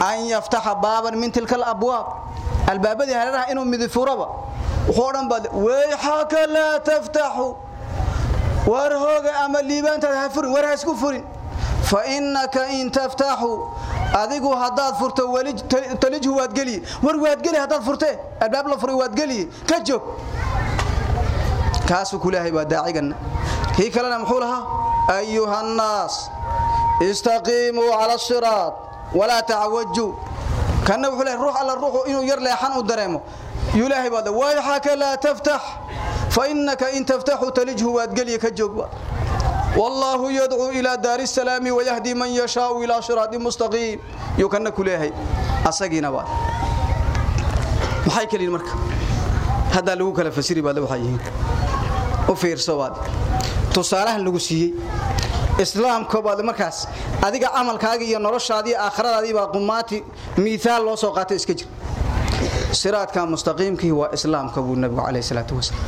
an yaftaxa baaban min tilka alabwaab albaabadii hareeraha inuu midifuraba wuxuu odhan baad wayxaka laa taftaxu war hooga ama liibaantaada ha furin war ha furin. Fa innaka in taftaxu adigu haddaad furto talijhu waad geliye war waad geli haddaad furtee albaab la furay waad geliye ka joog kaasuu ku baa daaciganna. Kii kalena muxuu lahaa? Ayuha nnaas istaqiimuu cala asiraad walaa tacwaju kanna wuxuu leey ruux alla ruuxu inuu yar leexan u dareemo. Yuu laahay baad wayxaka laa taftax fa innaka in taftaxu talijhu waad gelya ka joog baad wallaahu yadcuu ilaa daari salaami wayahdi man yashaau ilaa siraadi mustaqiim. Yuu kanna ku leehay asagiina baad maxay keliin marka? Haddaa lagu kala fasiri baad waaa yihiin. U fiirso baad tusaalahan lagu siiyey islaamka baad markaas adiga amalkaaga iyo noloshaadii aakhiradaadii baa qumaati miisaal loo soo qaatay iska jir. Siraadka mustaqiimkii waa islaamka buu nabigu calayhi salaatu wasalaam.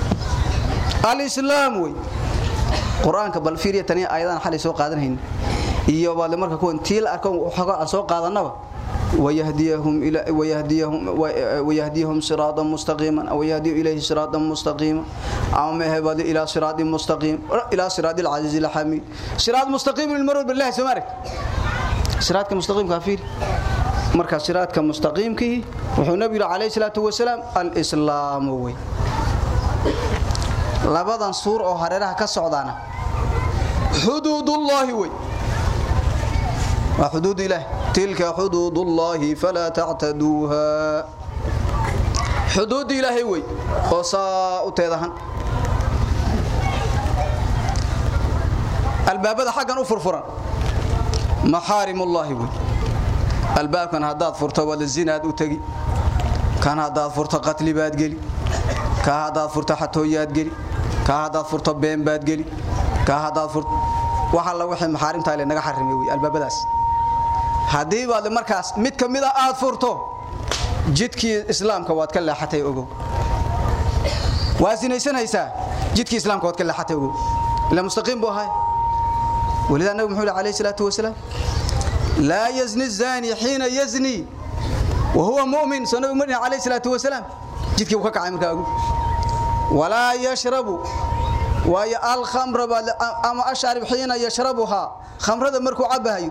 Al-islaam way quraanka bal fiiriya tani ayadan xalay soo qaadanayna iyo baad marka kuwan tiil arko waxa aan soo qaadanaba ويهديهم الى ويهديهم ويهديهم صراطا مستقيما او يهدي اليه صراطا مستقيما او ما الى صراط مستقيم الى صراط العزيز الحميد صراط مستقيم للمرء بالله سمارك صراطك مستقيم كافير marka siraadka mustaqiimkii wuxuu nabiga kaleey salaatu wasalaam al-islaam way labadan suur oo hareeraha ka socdaana xuduudullaahi way xuduud ilaah tilka xuduudullaahi falaa tactaduuha. Xuduud ilaahay way oo albaabada xaggan u furfuran. Maxaarimullaahi way albaabkan haddaad furto wada zinaad u tegi. Kan haddaad furto qatli baad geli. Ka haddaad furto xatooyaad geli. Ka haddaad furto been baad geli. Ka haddaad furto waxa la wixii maxaarimta ile naga xarimay way albaabadaas haddii baad markaas mid ka mid a aad furto jidkii islaamka waad ka leexatay ogow waa jidkii islaamka waad ka leexatay ogow ila mustaqiim buu ahay. Walidaa nabi muxuu alayhi salaatu wasalaam laa yazni zani xiina yazni wa huwa mu'min. Soo nabi muxuu alayhi salaatu wasalaam jidkii uu ka kacay markaa ogow walaa yashrabu waayo alkhamra ama asharib xiina yashrabuhaa. Khamrada markuu cabahayo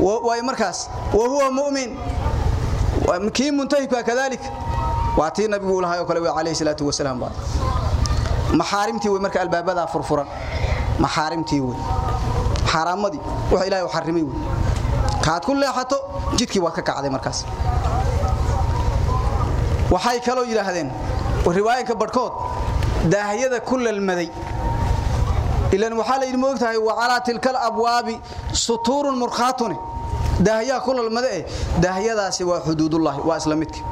way markaas. Wa huwa mu'min. Kii muntahika kadalik. Waa tii nabigu lahaay oo kale way calayhi salaatu wasalaam baa. Maxaarimtii way marka albaabada furfuran. Maxaarimtii way xaraamadii wax ilaahay u xarimay way kaad ku leexato jidkii wa ka kacday markaas. Waxay kaloo yidhaahdeen riwaayinka barhkood daahyada ku lalmaday ilan waxaa la yidhi moogtahay wa calaa tilka alabwaabi sutuurun murkhaatune daahiyaha ku lalmada eh daahiyadaasi waa xuduudullaahi waa isla midki.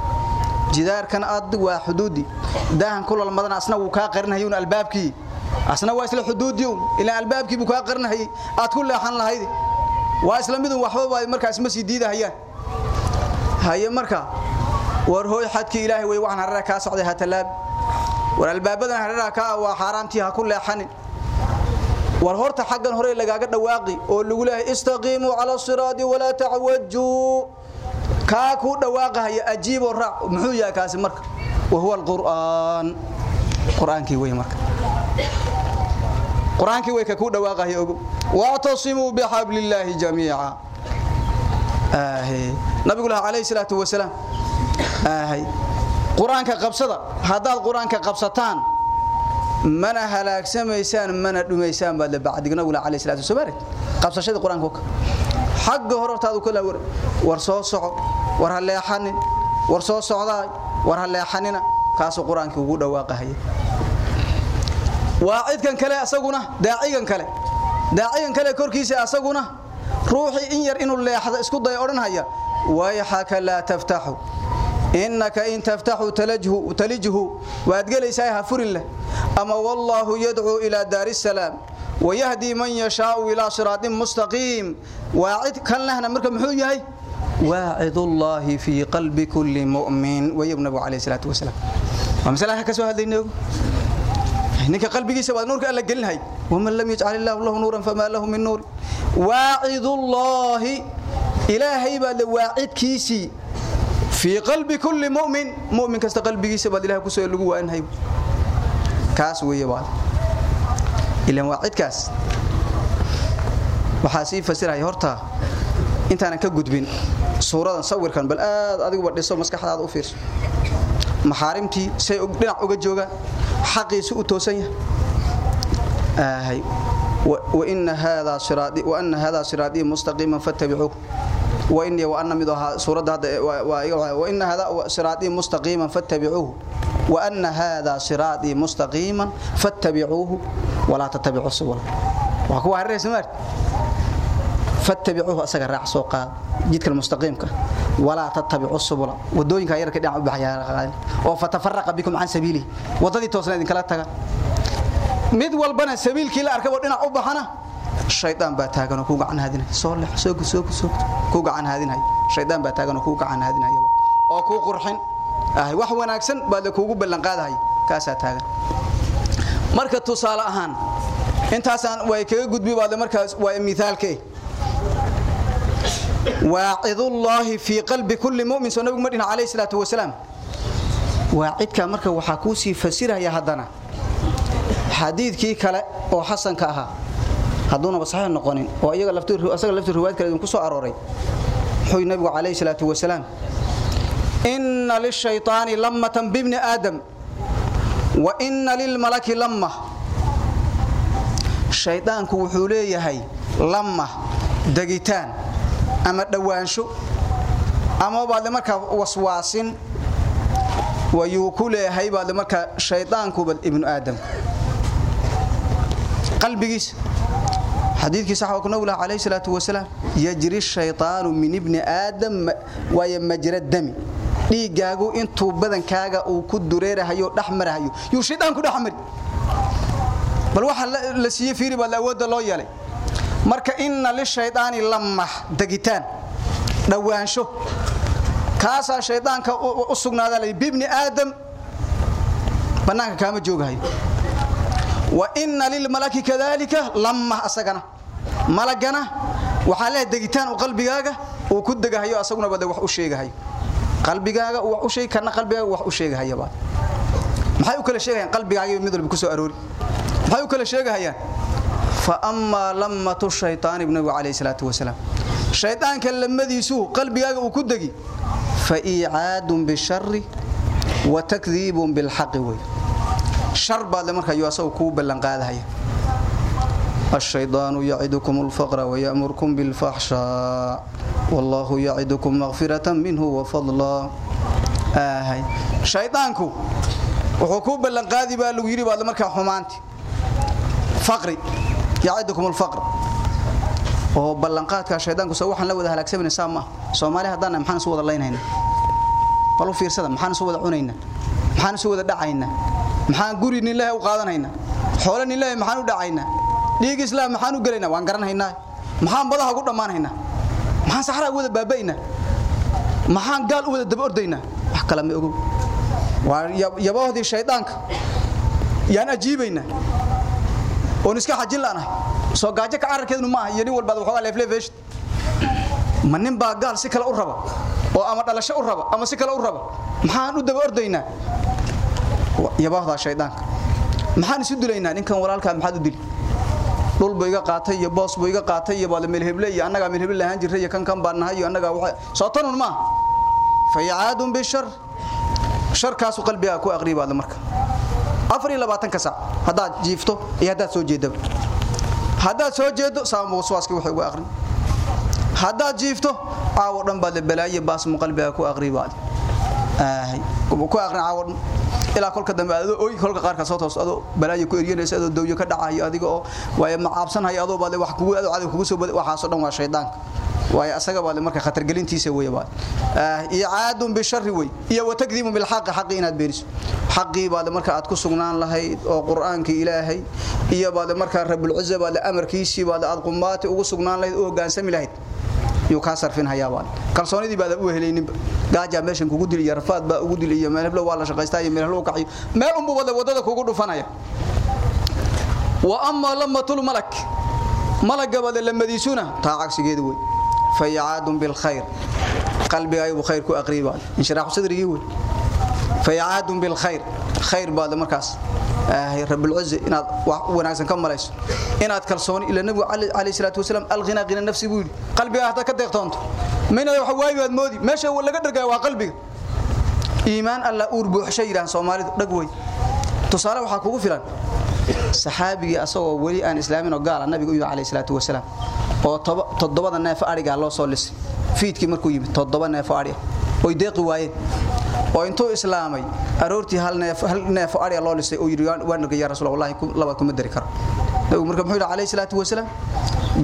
Jidaarkan ad waa xuduudi. Daahan ku lalmadana asna wuu kaa qarinhayun albaabkii. Asna waa isla xuduudiun ilaan albaabkii buu kaa qarinhayay aad ku leexan lahayd. Waa isla midun waxbaba markaas ma sii diidahayaan. Haye marka war hooy xadkii ilaahay wey waxaan hareeraha kaa socday ha tallaabi war albaabadan hareeraha kaa waa xaaraamtii ha ku leexanin war horta xaggan hore lagaaga dhawaaqi oo lagu leeyahay istaqiimuu cala siraadi walaa tacwajuu kaa kuu dhawaaqahaya ajiiboo raac. Muxuu yahay kaasi marka? Wa huwa alqur'aan. Qur'aankii wey marka. Qur'aankii way ka kuu dhawaaqahaya ogow. Wactasimuu bixablillaahi jamiica. Nabigu laha calayhi salaatu wasalaam qur'aanka qabsada haddaad qur'aanka qabsataan mana halaagsamaysaan mana dhumaysaan baad bacdignagula calayhi salaatu wasalaam qabsashada qur'aanka xagga hore hortaadu kala war war soo soco war ha leexanin war soo socdaay war ha leexanina kaasuu qur'aankii ugu dhawaaqahaya waa cidkan kale asaguna daacigan kale. Daacigan kale korkiisa asaguna ruuxii in yar inuu leexdo isku day odhanhaya wayxaka laa taftaxu innaka in taftaxu talijhu waad gelaysaa ha furin leh. Ama wallaahu yadcuu ilaa daari salaam. Wayahdi man yashaau ilaa siraatin mustaqiim. Waacid kan lehna marka muxuu yahay? Waacidullaahi fii qalbi kulli mu'min. Wayuu nabigu calayhi salaatu wasalaam. Waa masalaha ka soo hadlaynay ninka qalbigiisa waa nuurka alla gelinhay. Waman lam yajcal illaahu lahu nuuran famaa lahu min nuur. Waacidullaahi ilaahay baa le waacidkiisii fii qalbi kulli mu'min mu'min kasta qalbigiisa baad ilahay kusoo lagu waanhay kaas weeye baa ilaan waacidkaas waxaa sii fasiraya horta intaanan ka gudbin suuradan sawirkan bal aad adiguba dhiso maskaxdaada u fiirso maxaarimtii say dhinac uga joogaan xaqiisi u toosan yahay وإن هذا صراطي وأن هذا صراطي مستقيما فاتبعوه وإني وأنا مدها سورة هذا وإن هذا صراطي مستقيما فاتبعوه وأن هذا صراطي مستقيما فاتبعوه ولا تتبعوا السبل وكو هريس مارت فاتبعوه أسقى راح سوقا جدك المستقيم ولا تتبعوا السبل ودوينك يرك دعوا بحيا وفتفرق بكم عن سبيله وضدي توسنا دين كلا تغا مد والبنا سبيل كلا أركبوا دينا أبحنا shaydaan baa taagan oo ku gacan haadinay. Soo lex soo soo soo ku gacan haadinay. Shaydaan baa taagan oo ku gacan haadinay. Oo ku qurxin. Ah wax wanaagsan baa la kuugu ballan qaadahay. Kaasa taagan. Marka tusaale ahaan intaasaan way kaga gudbi baad markaas waa mithaalkee. Waacidullaahi fii qalbi kulli mu'min. Soo nabigu madina calayhi salaatu wasalaam. Waacidka marka waxaa kuu sii fasiraya haddana. Xadiidkii kale oo xasanka ahaa hadduunaba saxiix noqonin oo iyaga laftiasaga laftii riwaayad kale idinku soo arooray. Wuxuu nabigu calayhi salaatu wasalaam inna lishayطaani lammatan bibni aadam wa inna lilmalaki lamma. Shaydaanku wuxuu leeyahay lamma degitaan ama dhowaansho ama baadle markaa waswaasin. Wayuu ku leeyahay baadle markaa shaydaankuba ibnu aadam. Qalbigiisa xadiidkii sax oo ka nabigulaha calayhi salaatu wasalaam yajri shaytaanu min ibni aadam waayo majra dami. Dhiiggaagu intuu badankaaga uu ku dureerahayo dhex marahayo. Yuu shaydaan ku dhex mari. Bal waxaa la siiyey fiiri baad awoodda loo yeelay. Marka inna lishaydaani lamah degitaan dhowaansho kaasaa shaydaanka u sugnaadaa la bibni aadam. Bannaanka kaama joogahayo wa inna lilmalaki kadaalika lamah asagana malagana waxaa leehay degitaan uu qalbigaaga uu ku degahayo asagunaba de wax u sheegahayo. Qalbigaaga wax u sheegi karna qalbigaaga wax u sheegahayaba maxay u kala sheegayaan qalbigaaga iyo mid ku soo aroori? Maxay u kala sheegahayaan fa ammaa lammatu shaytaani nabigu calayhi salaatu wasalaam shaydaanka lamadiisu qalbigaaga uu ku degi fa iicaadun bishari wa takdiibun bilxaqi wey. Shar baadle markaayuu asagu kuu ballanqaadahaya الشيطان يعدكم الفقر ويأمركم بالفحشاء والله يعدكم مغفرة منه وفضلا آهي شيطانكو وحكوب اللنقاذي بقى لو يري بعد مركا حمانتي فقري يعدكم الفقر oo ballanqaadka shaydaanku soo waxaan la wada halaagsamayna ma Soomaali hadana maxaan soo wada leeyahay bal u fiirsada maxaan soo wada cunayna maxaan soo wada dhacayna maxaan guri nin ilaahay u qaadanayna xoolo nin ilaahay maxaan u dhacayna dhiig islaam maxaan u galayna waan garanaynaa. Maxaan badaha ugu dhamaanayna maxaan saxara wada baabayna maxaan gaal u wada daba ordayna wax kala ma ogow. Waa yabohdii shaydaanka. Yaan ajiibayna oo iska xajin laanahay soo gaajo ka cararkeednu maaha iyo nin walba waxoogaa leefleefeesh ma nin baa gaal si kale u raba? Oo ama dhalasho u raba ama si kale u raba? Maxaan u daba ordaynaa? Yabahdaa shaydaanka. Maxaan isu dilaynaa? Ninkan walaalkaa maxaad u dili dhul buu iga qaatay iyo boos buu iga qaatay iyo baad meelheble iyo annagaa meelheble lahaan jirray iyo kan kan baan nahay iyo annagaa waxa soo tanun maaha fayacaadun bishar sharkaasu qalbigaa ku aqriibaada marka. Afar iyo labaatanka saac. Haddaad jiifto iyo haddaad soo jeedaba haddaad soo jeedo saama waswaaski waxay ugu aqrin. Haddaad jiifto caawo dhan baad balaayo baasmu qalbiga ku aqribaad aahay ku aqrin caawo ilaa kolka dambe adoo ooy kolka qaarka soo toos adoo balaayo ku eriyanaysa adoo dawyo ka dhacayo adiga oo way ma caabsanayo adoo baad wax kugu adoo cadow kugu soo bad waxa soo dhan waa shaydaanka. Way asaga baad marka khatar gelintiisa way baad icaadun bi sharri way iyo watakdimu bil haqq haqi inaad beeriso. Haqi baad marka aad ku sugnaan lahayd oo quraanka ilaahay iyo baad marka rabbul izza baad amarkiisi baad aad qumaati ugu sugnaan lahayd oo gaansami lahayd iyo ka sarfin hayaabaan kalsoonidii baad u helaynin gaaja meeshan kugu dil iyo rafaad baa ugu dil iyo meel heblo waa la shaqaystaa iyo meel heblo kaciyo. Meel umbu wada waddada kugu dhufanaya wa amma lamatul malak malaga bada lamadiisuna taa cagsigeeda way fayaadun bil khair qalbiga ayuu khair ku aqriba inshiraah sadrigi way fayaadun bil khair khayr baad markaas eh, rabbil uzza inaad wax wanaagsan ka marayso inaad kalsoon ila nabiga kaleey salaatu wasalaam alghina ghina nafsi buu qalbiga hada ka deeqtoonto min waxa waayo moodi meesha laga dhargayo waa qalbiga. Iimaan alla uur buuxshay iraan Soomaalidu dhag tusaale waxa kugu filan saxaabigii asagoo wali aan islaamin oo gaal nabiga uu kaleey salaatu wasalaam oo todobada neef ariga loo soo lisay. Fiidkii markuu yimid todoba neef ari oo deeqi waayeen oo intuu islaamay. Aroortii hal neef hal neef ariga loo lisay oo yiri waan naga yaa rasuulullaahi laba kuma dari karo. Nabigu marka muxuu yiri salaatu wasalaam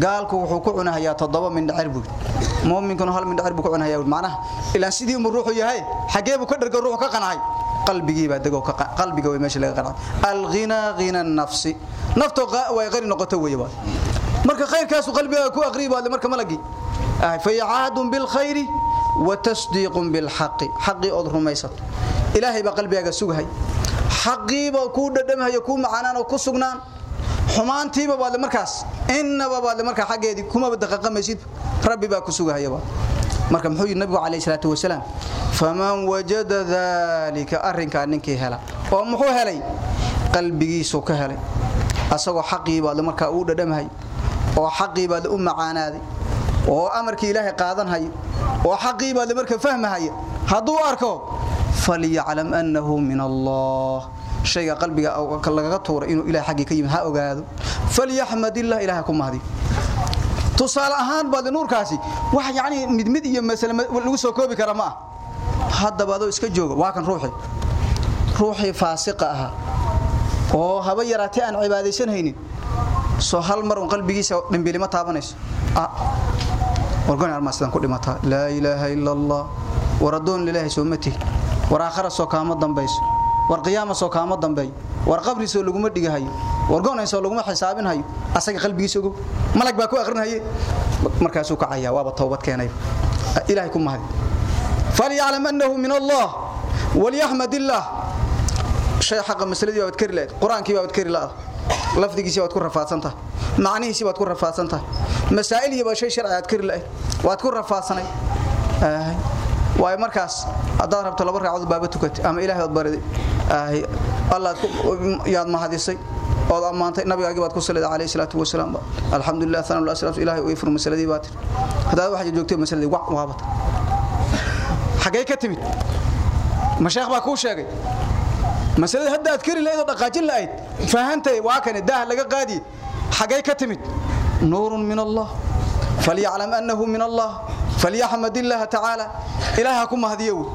gaalku wuxuu ku cunahayaa todoba min dhacir muuminkuna hal min dhacir ku cunahayaa macnaha ilaa sidii uu ruuxu yahay xagee buu ka dharga ruuxu ka qanahay. Qalbigii baa dago ka qalbiga way meesha laga qanacay alghina ghina an-nafsi. Naftu way qari noqoto weeyba marka khayrkaas qalbiga ku aqriiba marka malagi ah fayaadun bil khairi bil haqqi. Haqqi od rumaysato. Ilaahay ba qalbiga sugahay. Haqqi ba ku dhadhamayo ku macaanaan ku sugnaan. Xumaantiiba baad markaas. Innaba baad marka xageedii kuma daqiiqamaysid rabbi baa ku sugahayaba marka muxuu yiri nabigu kaleey salaatu wasalaam faman wajada dhalika arrinka ninkii hela. Oo muxuu helay? Qalbigiisu ka helay. Asagoo xaqii baad marka uu dhadhamahay oo xaqii baad u macaanaaday oo amarkii ilaahay qaadanhay oo xaqii baad marka fahmahay haduu arko falyaعlam annahu min allah. Shayga qalbiga laga tuuro inuu ilaahay xaqii ka yimid ogaado. Falyahmadillah ilaahay ku mahdi tusaale ahaan baad nuurkaasi wax yaani mid mid iyo mas'ala lagu soo koobi kara ma hadaba adoo iska jooga waa kan ruuxi. Ruuxi faasiqa ah oo haba yaraatay aan cibaadeysan haynin soo hal mar qalbigiisa dhimbilima taabanayso? Ah wargon armaasdan ku dhimata. La ilaaha illa allah waradoon lillahi summati war aakhira soo kaama dambayso. War qiyaama soo kaama dambeey war qabri soo laguma dhigahayo. War goonayso laguma xisaabin hayo asaga qalbigiisa ugu malag baa ku aqrinahay markaasuu ka caya waaba toobad keenay. Ilaahay ku mahdi falyaعlam annahu min allah. Walyahmadillah shay xaqa masaladii baad kari lahayd. Quraankii lafdigiisi baad ku rafaadsantahay macnihiisi baad ku rafaadsantahay masaa'il iyo shay sharci aad kari lahayd. Waad ku rafaadsanay. Waay markaas hadaad rabto laba raacadood baaba tukatay ama ilaahay ood bariday allah yaad mahadisay. Ood ammaantay. Nabigaagii baad ku saliday calayhi salaatu wasalaam alxamdulilah thanaa asalaatu ilaahay uu ifur masaladii baa tir haddaad waxaad joogtay masaladii wac waabata xagee ka timid? Ma sheekh baa kuu sheegay masalada hadda aad kari lahayd oo dhaqaajin lahayd fahantay waa kane daah laga qaadiye xagay ka timid? Nuurun min allah. Falyaclam annahu min allah. Falyaxmad tacaala. Ilaaha ku mahdiyo wey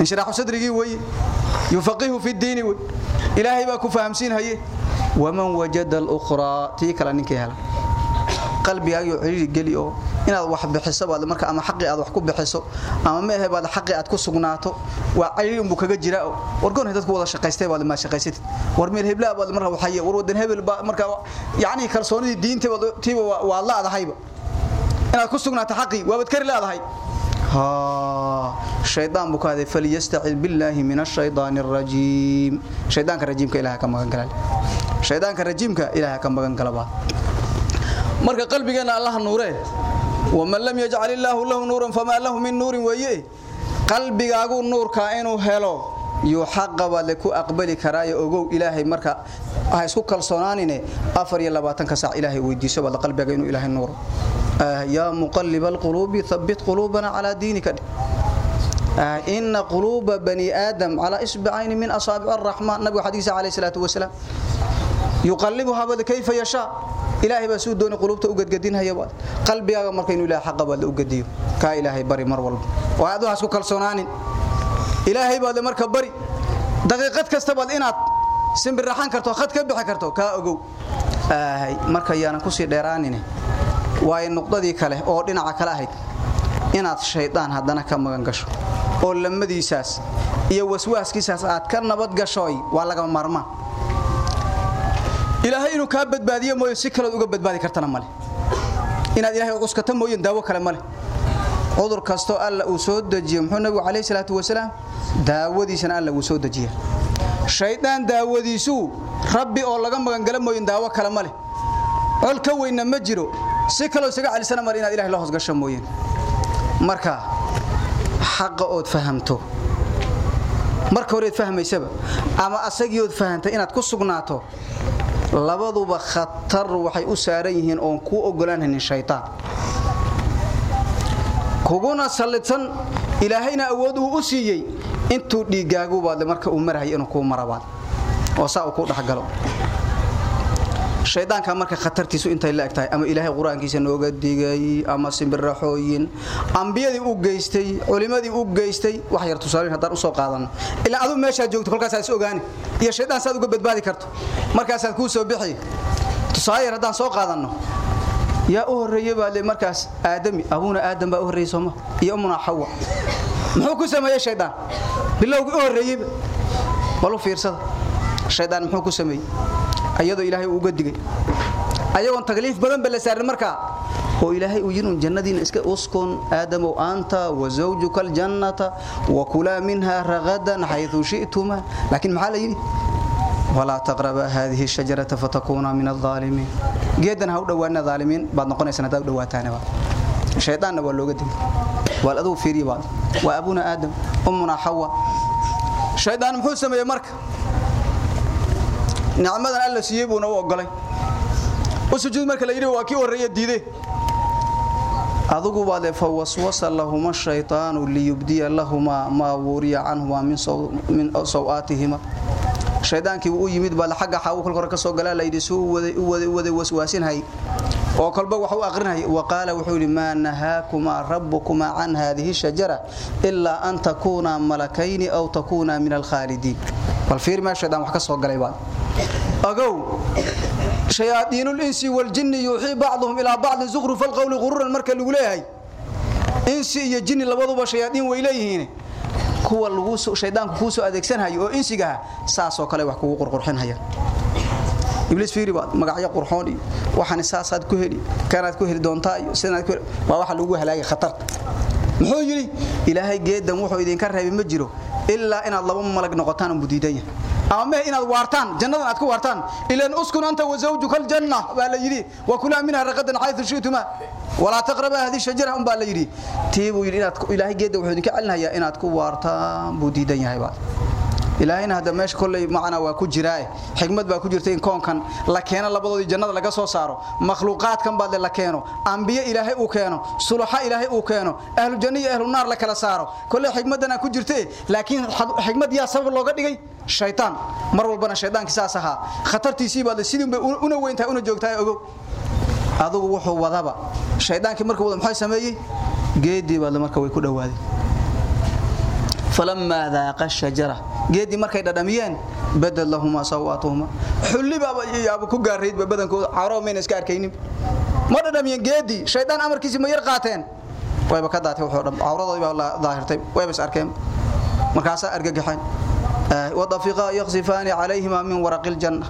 inshiraaxu sadrigii weye yufaqihu fi ddiini wey ilaahay baa ku fahamsiinhaye waman wajada alukhraa tii kale ninkii hela qalbigaago ciriiri geli oo inaad wax bixisobaad marka ama xaqii aad wax ku bixiso ama ma ahebaad xaqii aad ku sugnaato waa ciriiri unbuu kaga jiraa oo wargoonhay dadku wada shaqaystay baad maa shaqaysatid. War meel heblaa baad marka waxay war wadan hebel baa marka yacni kalsoonidii diinta tiiba waa laadahayba inaad ku sugnaato xaqii waabad kari laadahay شيطان بكاذي فليستعذ بالله من الشيطان الرجيم شيطان كرجيمك إلهك مغنقلال شيطان كرجيمك إلهك مغنقلال marka qalbigeena Allah nuure waman lam yaj'al Allahu lahu nuuran fama lahu min nuurin waye qalbigaagu nuurka inuu helo iyo xaqaba le ku aqbali karaayo ogow ilaahay marka ah isku kalsoonaanine 24 ka saac ilaahay weydiiso wada qalbiga inuu ilaahay nuuro يا مقلب القلوب ثبت قلوبنا على دينك إن قلوب بني آدم على إصبعين من أصابع الرحمن yuqalibuhaa kayfa yashaa ilaahay baa suu dooni qulubta u gadgadinhaya qalbigaaga marka inuu ilahay xaqa u gadiyo kaa ilaahay bari mar walba. Oo aad waxaas kalsoonaanin. Ilaahay baad marka bari. Daqiiqad kasta baad inaad simbiraxan karto khad ka bixi karto kaa ogow. Aahay marka yaanan ku sii dheeraanine waayo nuqdadii kale oo dhinaca kale ahayd inaad shaydaan haddana ka magan gasho. Oo lamadiisaas iyo waswaaskiisaas aad ka nabad gashoy waa lagama maarmaan ilaahay inuu kaa badbaadiyo mooye si kaleod uga badbaadi kartana male inaad ilaahay cuskata mooyeen daawo kale male cudur kastoo alla uu soo dejiyo muxuu nabigu calayhi salaatu wasalaam daawadiisana alla uu soo dejiya shaydaan daawadiisuu rabbi oo laga magangala mooyeen daawo kale male col ka weynna ma jiro si kaloo isaga calisana mar inaad ilahay la hoosgasho mooyeen marka xaqa ood fahamto. Marka horeed fahmaysaba ama asagii ood fahantay inaad ku sugnaato labaduba khatar waxay u saaran yihiin oon kuu ogolaanhanin shaytaan. Kuguna sallidsan ilaahayna awood uu u siiyey intuu dhiiggaagubaadle marka uu marahay inuu kuu marabaad. Oo saa uu ku dhexgalo shaydaanka marka khatartiisu intay la egtahay ama ilaahay quraankiisa nooga digay ama simbiraxooyin ambiyadii u geystay culimadii u geystay wax yar tusaalin hadaan u soo qaadan. Ilaa adu meesha joogto kolkaas aad is ogaani. Iyo shaydaan saad uga badbaadi karto. Markaas aad ku soo bixi. Tusaale hadaan soo qaadanno. Yaa u baa le markaas aadami abuna aadam baa u sooma iyo umuna hawa muxuu ku sameeyay shaydaan? Bilowgii u balu fiirsada. Shaydaan muxuu ku sameeyay ayadoo ilaahay uga digay. Ayagoon takliif badan ba la saarin markaa oo ilaahay uu yidhi jannadiina iska uskun aadamow anta wa zawjuka aljannata wa kulaa minha ragadan xayثu shi'tuma laakiin maxaa la yidhi? Walaa taqraba hadihi shajarata fatakuuna min alaalimiin geedan ha u dhowaana aalimiin baad noqonaysaan haddaa u dhowaataanaba shaydaanna waa looga digay. Waal adugu fiiriya baad. Waa abuna aadam ummuna xawa. Shaydaan muxuu sameeyey marka nicmadan alla siiyey buuna u ogolay. U sujuud marka la yidhi waa kii horreeya diide adugu baad le fawaswasa lahuma shaytaanu liyubdiya lahuma maa wuriya canhuma min sawaatihima shaydaankii u yimid baa xagga xaawo kolka hore ka soo galaa la yidhi suu waday waswaasinhay. Oo kolba wax u aqrinay waqaala wuxuu yidhi maa nahaakumaa rabbukumaa can haadihi shajara ilaa an takuunaa malakayni aw takuunaa min alkhaalidiin. Bal fiir mee shaydaan wax ka soo galay baad agow shayaadiinul insi wal jinni yuuxii bacduhum ilaa bacdin zukhrufa alqawli qururan marka lagu leeyahay. Insi iyo jinni labaduba shayaadiin way leeyihiin. Kuwa lagu shaydaanku kuu soo adeegsanhayo oo insigaha saasoo kale wax kugu qurqurxinhaya. Ibliis fiiri baad magacyo qurxoon iyo waxaan saasaad ku heli kanaad ku heli doontaa iyo sidanaad ku waa waxa lagu halaagay khatarta muxuu yidhi ilaahay geedan wuxuu idinka reebay ma jiro ilaa inaad laba malag noqotaan yahay ama inaad waartaan jannadan aad ku waartaan. Ilan uskun anta wa zawjuka aljanna baa la yidhi. Wa kulaa minha raqadan xayثu shi'tuma. Walaa taqraba hadihi shajara um baa la yidhi. Tii buu yidhi inaad ilaahay geeda wuxuu idinka celinayaa inaad ku waartaan buu diidan yahay baa ilaahayna hadda meesha kolley macna waa ku jiraa xigmad baa ku jirta in koonkan la keeno labadoodii jannada laga soo saaro. Makhluuqaadkan baad la keeno. Ambiye ilaahay uu keeno. Suluxa ilaahay uu keeno. Ahlu janna iyo ahlu naar la kala saaro. Kolley xigmadana ku jirtay laakiin xigmad yaa sabab looga dhigay? Shaytaan. Mar walbana shaydaanki saas ahaa. Khatartiisii baad sidii bay una weyntahay una joogtahay ogow. Adigu wuxuu wadaba. Shaydaankii markuu wada maxay sameeyey? Geedii baad marka way ku dhawaaday فلما ذاق الشجرة جدي markay dhadhamiyeen badal sawatuhuma xulliba yaabo ku gaareed badankooda xaroo iska arkaynin. ma dhadhamiyeen geedi shaydaan amarkiisa ma yar qaateen. wayba ka daatay wuxuu dham awradoodii baa la daahirtay. wayba is arkeen. markaas argagaxeen. wadafiqa yakhsifani alayhima min waraqil jannah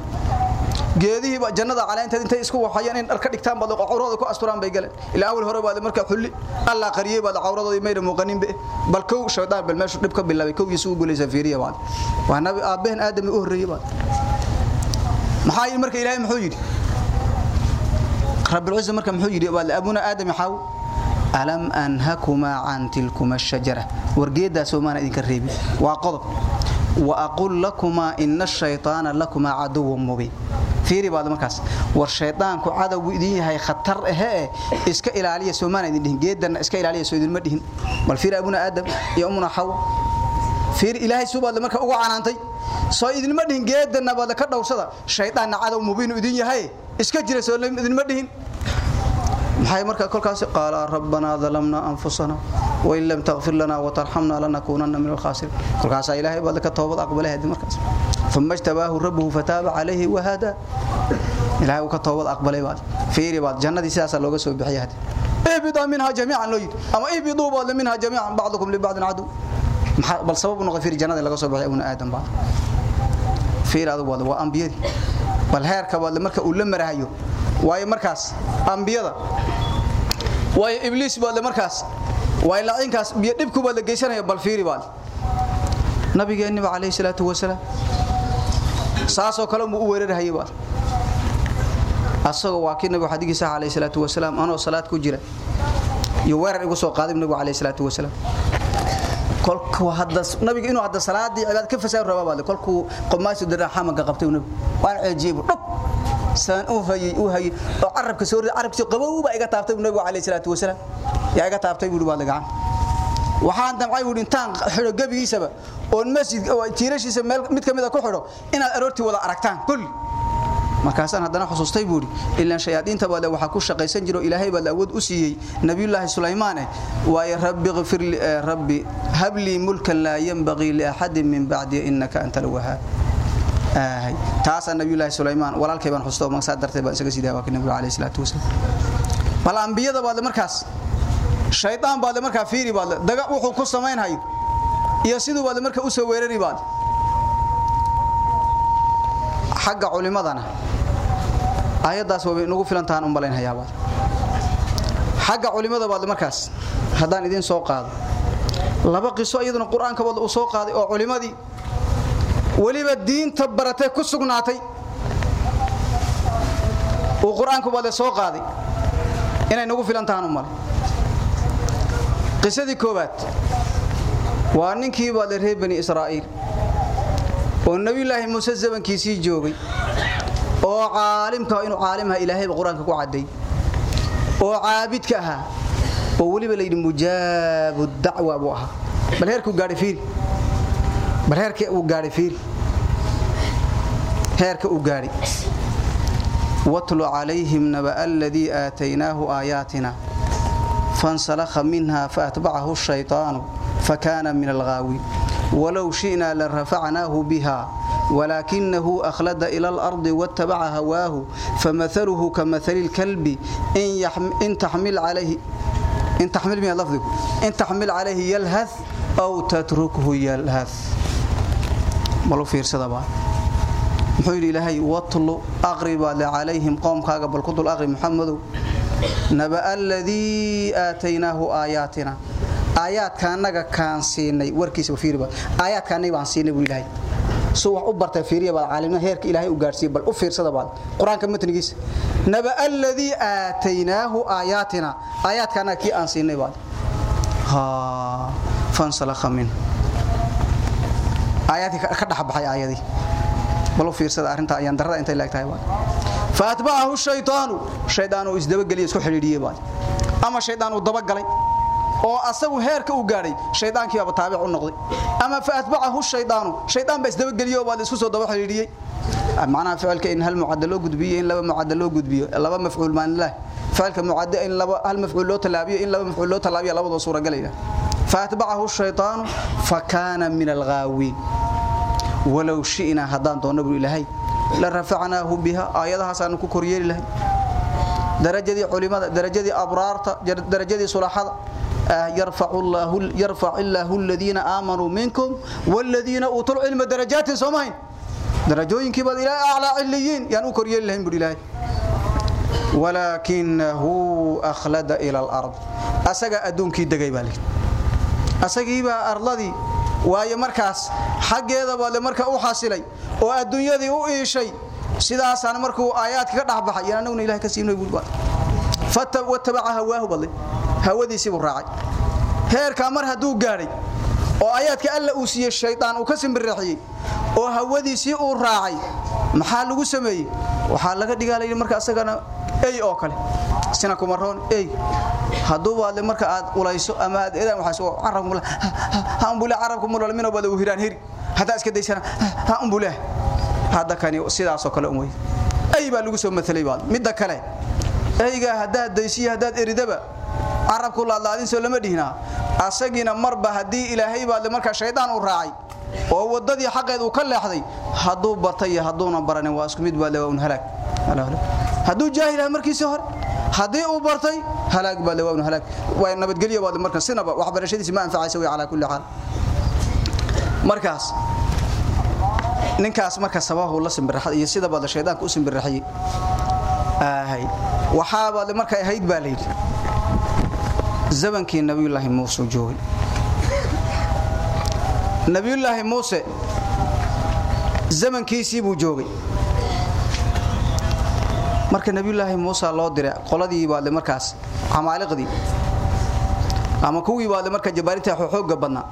geedihi ba jannada caleynteed intay isku waxayeen in dharka dhigtaan bad cawrada ku asturaan bay galeen. Ila awal hore baad marka xulli alla qariyay baad cawradoodii meeyda muuqanin be. Bal kow shaydaan bal meeshu dhib bilaabay kow yisu gulaysa fiiriya baad. Waa nabi aabeen aadam u horeeyay baad. Maxaa yiri ilaahay muxuu yiri rabbil izza marka muxuu yiri baad abuna aadam xaw? Alam anhakuma an tilkuma ash-shajara wargeeda soomaana idinka reebi. Waa qodob. Wa aqul lakuma inna ash-shaytana lakuma aduwwun mubin fiiri baad markaas. War shaydaanku cadawgu idin yahay khatar ah iska ilaaliya Soomaaliya idin dhihin geedana iska ilaaliya soo idin ma dhihin. Bal fiiri abuna aadam iyo umuna hawa fiiri ilaahay subaad marka ugu canaantay soo idin ma dhihin geedana baad ka dhowrsada. Shaydaanna cadaw mubiin idin yahay iska jira soo idin ma dhihin. Maxay marka kolkaas qaala rabbana zalamna anfusana wa in lam taghfir lana wa tarhamna lanakunanna min al-khasirin kolkaas ilaahay baad ka toobad aqbalay haddii markaas thumma ijtabahu rabbuhu fataba alayhi wa hada ilaahay ka toobad aqbalay baad. Fiiri baad. Jannadii sidaas looga soo bixiyay ibida minha jami'an loo ama ibidu baad minha jami'an ba'dukum li ba'din adu bal sabab noqon fiiri jannada laga soo bixiyay una aadam baad. Fiiri baad waa anbiyadi bal heerka baad marka uu la marahayo waayo markaas ambiyada. Waayo ibliis baad markaas waayo laacinkaas biyo dhibku baad la geysanaya bal fiiri baad. Nabigeennaba calayhi salaatu wasalaam saasoo kale mu u weerarhayay baad asagoo waa kii nabigu xadigiisa calayhi salaatu wasalaam anoo salaad ku jira. Iyo weerar igu soo qaaday nabigu calayhi salaatu wasalaam. Kolku hadda nabiga inuu hadda salaadii cibaad ka fasaar rabaa baad kolku qomaasu dara xamanka qabtay nabigu. Waan ceejibu dhab saan u hayay u hayay oo arabka soo riday arabkiisa qabow baa iga taabtay nabigu calayhi salaatu wasalaam. Yaa iga taabtay buu baad gacan. Waxaan damcay buu intaan xiro gabigiisaba oo masjid tiirashiisa meel mid kamid ah ku xiro inaad aroortii wada aragtaan kulli markaasaan haddana xusuustay buu ilaa shayaadiinta baad waxa ku shaqaysan jiro ilaahay baad awood u siiyay nabiyullaahi sulaymaan wa ya rabbi ghfir li rabbi hab li mulkan la yanbaghi li ahadin min ba'di innaka antal wahhab آه تاسا نبي الله سليمان walaalkay baan xusto ma saadartay baan isaga sidaa waa nabi kaleey salaatu wasalaam bal anbiyada baad markaas shaydaan baad markaa fiiri baad daga wuxuu ku sameeyay iyo sidoo baad markaa u soo weerari baad. Xagga culimadana ayadaas waa inagu filantaan um balayn hayaaba xagga culimada baad markaas hadaan idin soo qaado. Laba qiso iyaduna quraanka baad u soo qaaday oo culimadii waliba diinta baratay ku sugnaatay. Oo quraanku soo qaaday. Inay nagu filantaan um malay qisadii koobaad waa ninkii baad reer bani israa'iil oo nabi ilaahi muuse zamankiisii joogay oo caalimka inuu caalimha ilaahay quraanka ku caday oo caabidka ahaa oo waliba leeyid mujaabu dacwa buu ahaa bal heerku gaadhay fiir bal heerka uu gaadhay fiir heerka uu gaadhay watlu calayhim naba alladii aataynaahu aayaatina فانسلخ منها فأتبعه الشيطان فكان من الغاوين ولو شئنا لرفعناه بها ولكنه أخلد إلى الأرض واتبع هواه فمثله كمثل الكلب إن, يحم إن تحمل عليه إن تحمل من لفظه إن تحمل عليه يلهث أو تتركه يلهث بلو في رسالة محيل إلهي واطلوا أغرب عليهم aayaadka anaga kaan siinay warkiisaayaadkaanay baan siinay buu ilaahay. Su wax u barta fiiriya baad caalimna heerka ilaahay u gaarsiiyay bal u fiirsada baad quraanka matnigiisa naba alladii aataynaahu aayaatina aayaadka anaga kii aan siinay baad ha fansalakha min. Aayaadkii ka dhaxbaxay aayadii. Bal u fiirsada arrinta ayaan darrada intay laag tahay baad faatbacahu shaytaanu. Shaydaan uu isdabageliya isku xidhiidhiyey baad ama shaydaan uu dabagalay oo asagu heerka uu gaaray shaydaankii aba taabic u noqday. Ama faatba'ahu shaydaanu shaydaan baa isdaba galiyo baa isku soo daba xiriiriyay macnaha ficilka in hal mucaddal loo gudbiyo in laba mucaddal loo gudbiyo laba mafcuul maan lah ficilka mucaddal in laba hal mafcuul loo talaabiyo in laba mafcuul loo talaabiyo labadoo suura galayna faatba'ahu shaytaanu fakana min alghaawin walaw shi'na haddaan doonno buu ilaahay la rafacnaahu biha aayadahaas aanu ku koryeeli lahay. Darajadii culimada darajadii abraarta darajadii sulaxada يرفع الله يرفع الله الذين امنوا منكم والذين اوتوا العلم درجات سومين درجوينكي بد الى اعلى عليين. يعني كوري لهين بد الهي ولكنه اخلد الى الارض اسغا ادونكي دغاي بالي اسغي با ارلدي waayo markaas xageeda baa la markaa u xasilay oo adduunyadii u iishay sidaasana markuu aayaadka ka dhaxbaxay anaguna ilaahay ka siinay buu baa fatawa tabaha waahu balli hawadiisii buu raacay. Heerkaa mar hadduu gaadhay oo aayaadka alla uu siiyey shaydaan uu ka simbirraxiyey oo hawadiisii uu raacay maxaa lagu sameeyey? Waxaa laga dhigaa marka asagana ey oo kale sina kumaroon ey hadduu baadle marka aad ulayso ama aad eedaan waxaas carabku ha umbule carabku mulal mino bada uu hiraan hiri haddaa iska daysana ha umbule. Hadda kani sidaasoo kale umay ey baa lagu soo matalay baad midda kale. Eyga haddaad daysiyo haddaad eridaba carabku laadlaadin soo lama dhihinaa. Asagiina marba haddii ilaahay baadle markaa shaydaan uu raacay oo wadadii xaqeed uu ka leexday hadduu bartay hadduuna baranin waa isku mid baadle waa un halaag. Hadduu jaahil aha markiisii hore haddii uu bartay halaag baa lawaa halaag. Waa nabadgelyo baad marka sinaba waxbarashadiisi ma anfacaysa way calaa kulli xaal. Markaas ninkaas marka sabahu la simbiraxad iyo sida baad shaydaanka u simbiraxiyay ahay waxaa baad marka ahayd baa leeyid zamankii nabiyullaahi muuse joogay. Nabiyullaahi muuse zamankiisii buu joogay. Marka nabiyullaahi muuse loo diray qoladii baadle markaas camaaliqdii ama kuwii baadle marka jabaarinta xooga badnaa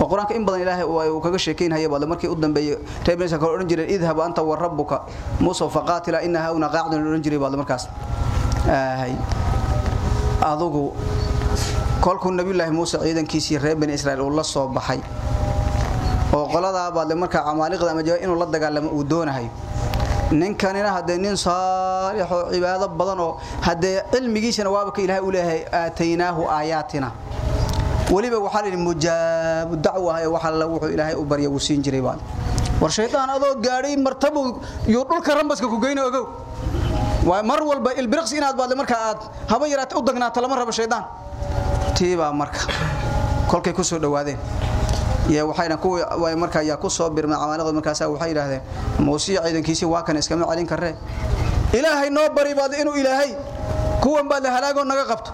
oo quraanka in badan ilaahay uu kaga sheekeynaya baadle markii u dambeeyay reebaysa ka oran jiray idhab anta wa rabbuka muuse faqatila inna hauna qa'idun oran jiray baadle markaas adugu kolkuu nabiyullaahi muuse ciidankiisii reer bani israa'iil uu la soo baxay oo qoladaa baadle marka camaaliqda ama jabaa inuu la dagaalamo uu doonahay. Ninkanina hadee nin saalix oo cibaado badan oo hadee cilmigiisana waaba ka ilaahay u leeyahay aataynaahu aayaatina. Waliba waxaa la yidhi mujaabu dacwa ee waxa la wuxuu ilaahay u barya uu siin jiray baan war shaydaan adoo gaadhay martabu iyo dhulka rambaska ku geyna ogow mar walba ilbiriqs inaad baadle marka aad haba yaraata u dagnaato lama rabo shaydaan. Tiibaa marka. Kolkay ku soo way marka ayaa ku soo birmay camaanada markaas waxay yiraahdeen muusiya ciidankiisii waa kan iskama calin karre. Ilaahay noo bari baad inuu ilaahay kuwan baad halaago naga qabto.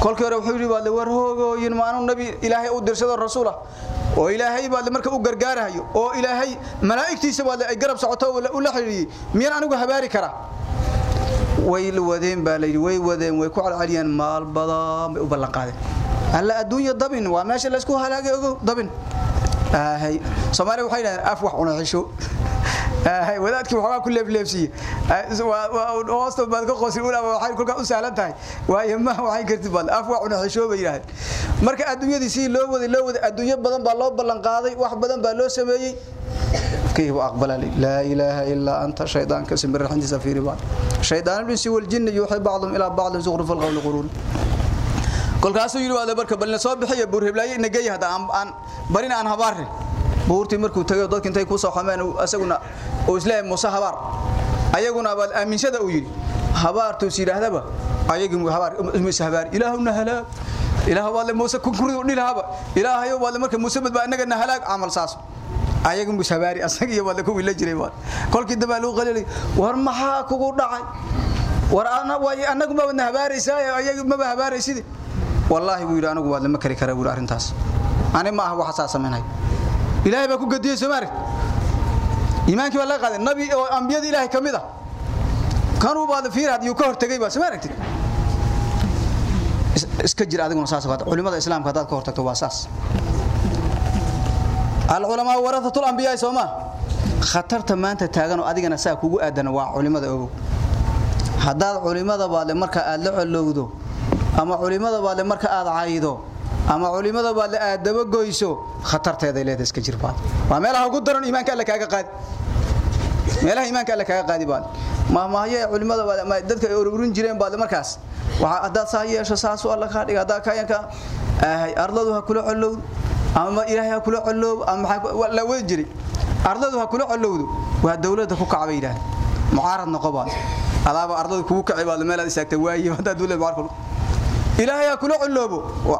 Kolkii hore wuxuu yiri baad war hoogooyin maanu nabi ilaahay u dirsado rasuula oo ilaahay baad marka u gargaarayo oo ilaahay malaa'iktiisa baad ay garab socoto oo la xiriiriyay miyaan anigu habaari kara way wadeen baa leeyay way wadeen way ku calcaliyeen maal badan bay u ballan qaadeen. Alla adduunya dabin waa meesha la isku halaagay ogo dabin آهي سومالي waxay dhahan af wax cunay xisho آهي wadaadkii waxa ku leebleebsiye hoosta baad ka qoosin ula waxay kulka u saalan tahay. Waayo ma waxay karti bal af wax cunay xisho bay yiraahdeen marka adduunyadii si loo waday loo waday adduunyo badan baa loo ballan qaaday wax badan baa loo sameeyay كيف أقبل لي لا إله إلا أنت شيطان كسم الرحمن سفير بعض شيطان الإنس والجن يوحي بعضهم إلى بعض زخرف القول غرور kolkaasuu yiri waa barka balna soo bixiya buur heblaayay nagay hada aan barin aan habaar buurtii markuu tagay dadka intay ku soo xameen asaguna oo islaam musa habaar. Ayaguna bal aaminsada uu yiri habaartu siiraahdaba ayagii habaar musa habaar ilaahuna halaag ilaah waa musa ku kuridu dhilahaba ilaahayo waa marka musa bad anaga na halaag amal saas. Ayagu musa habaari asag iyo wada ku wila jiray waa kolkii daba loo qalilay war maxaa kugu dhacay? War anagu ma wadna habaaraysaa ayagu ma habaaraysid والله ويرى أنا قواد لما كري كرا ويرى أرنتاس أنا ما هو حساس منهاي إلهي بكو قديه سمارك إيمانك والله قال النبي أنبياء إلهي كمذا كانوا بعد في هذا يكهر تجيبا سمارك iska jir adiguna saas baad culimada islaamka hadaad ka hortagto waa saas alculamaa warahatul anbiyaa sooma khatarta maanta taagan oo adigana saa kugu aadan waa culimada ogow haddaad culimada baadle marka aad la colowdo ama culimada baadle marka aad caydo ama culimada baadle aad dabagoyso khatarteeday leedahay iska jir baad. Waa meelaha ugu daran iimaanka alle kaaga qaadi. Meelaha iimaanka alle kaaga qaadi baad. Maahmaahayo ee culimada baadle ma dadka ay ururin jireen baadle markaas. Waxa haddaad saa yeesho saasuu alla kaa dhiga haddaa kayanka ardadu ha kula colowdo ama ilaahay ha kula coloobo ama la wadi jiray ardadu ha kula colowdo waa dawladda ku kacbay yidhaahda mucaarad noqo baad. Ardada kugu kaci baad meel aad istaagtay waaye haddaa dawladda mucaarad ilaahay ha kula coloobo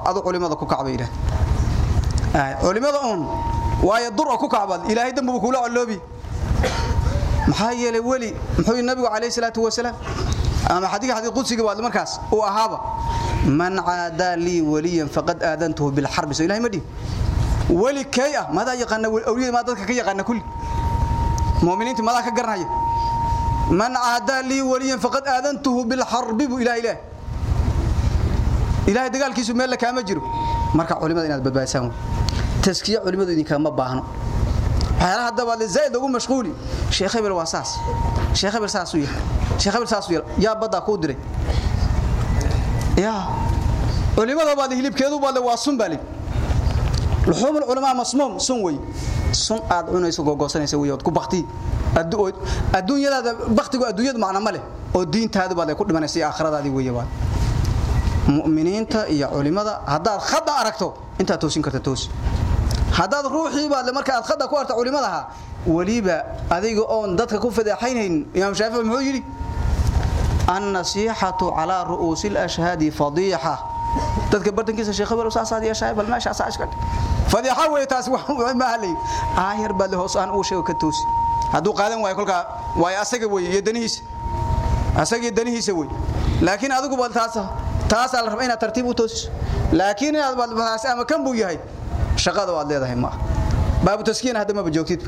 adu culimada ku kacbay yidhaahda culimada uun waayo dur oo ku kacbaad ilaahay dambuba kula coloobi maxaa yeelay weli muxuu nabigu calayhi salaatu wasalaam? Ama xadiga xadiid qudsiga baad markaas uu ahaaba man caada lii waliyan faqad aadantuhu bil harb so ilaahay madhi wali kay ah mada yaqaana awliyada ma dadka ka yaqaana kulli. Muuminiinta mada ka garanaya man caada lii waliyan faqad aadantuhu bil harb bu ilaahay ilaahay dagaalkiisu meel la kaama jiro. Marka culimada inaad badbaadisaan taskiya culimadu idinka ma baahno. Waxyaalaha hadda baad zaid ugu mashquuli. Sheekh hebel waa sheekh hebel saas yahay. Sheekh hebel saas yaa badda ku diray. Yaa. Culimada baad hilibkeedu baad waa sun bali luxum ulama masmum sun way sun aad cunayso gogosanayso way ku baqti adduunyada baqtigu adduunyada macna male oo diintaadu baad ku dhimanaysa aakhiradaadii weeye baad mu'miniinta iyo culimada hadaad khada aragto inta toosin karta toos. Hadaad ruuxii baad marka aad khada ku aragto culimadaha waliba adiga oon dadka ku fadeexaynayn imaam shaafici muxuu yiri an-nasihatu ala ru'usil ashhadi fadiha dadka bartankiisa sheekh saasaad yeeshay bal meesha asaashka fadiha way taas wax ma halay aayar bal hoos aan uu sheego ka toos haduu qaadan waayo kolka way asaga way yadanihiisa asaga yadanihiisa way laakiin adigu bal taas taas la rabaa inaad tartiib u toosiso laakiin inaad bal taas ama kan buu yahay shaqada waad leedahay ma baabu taskiin hadda ma joogtid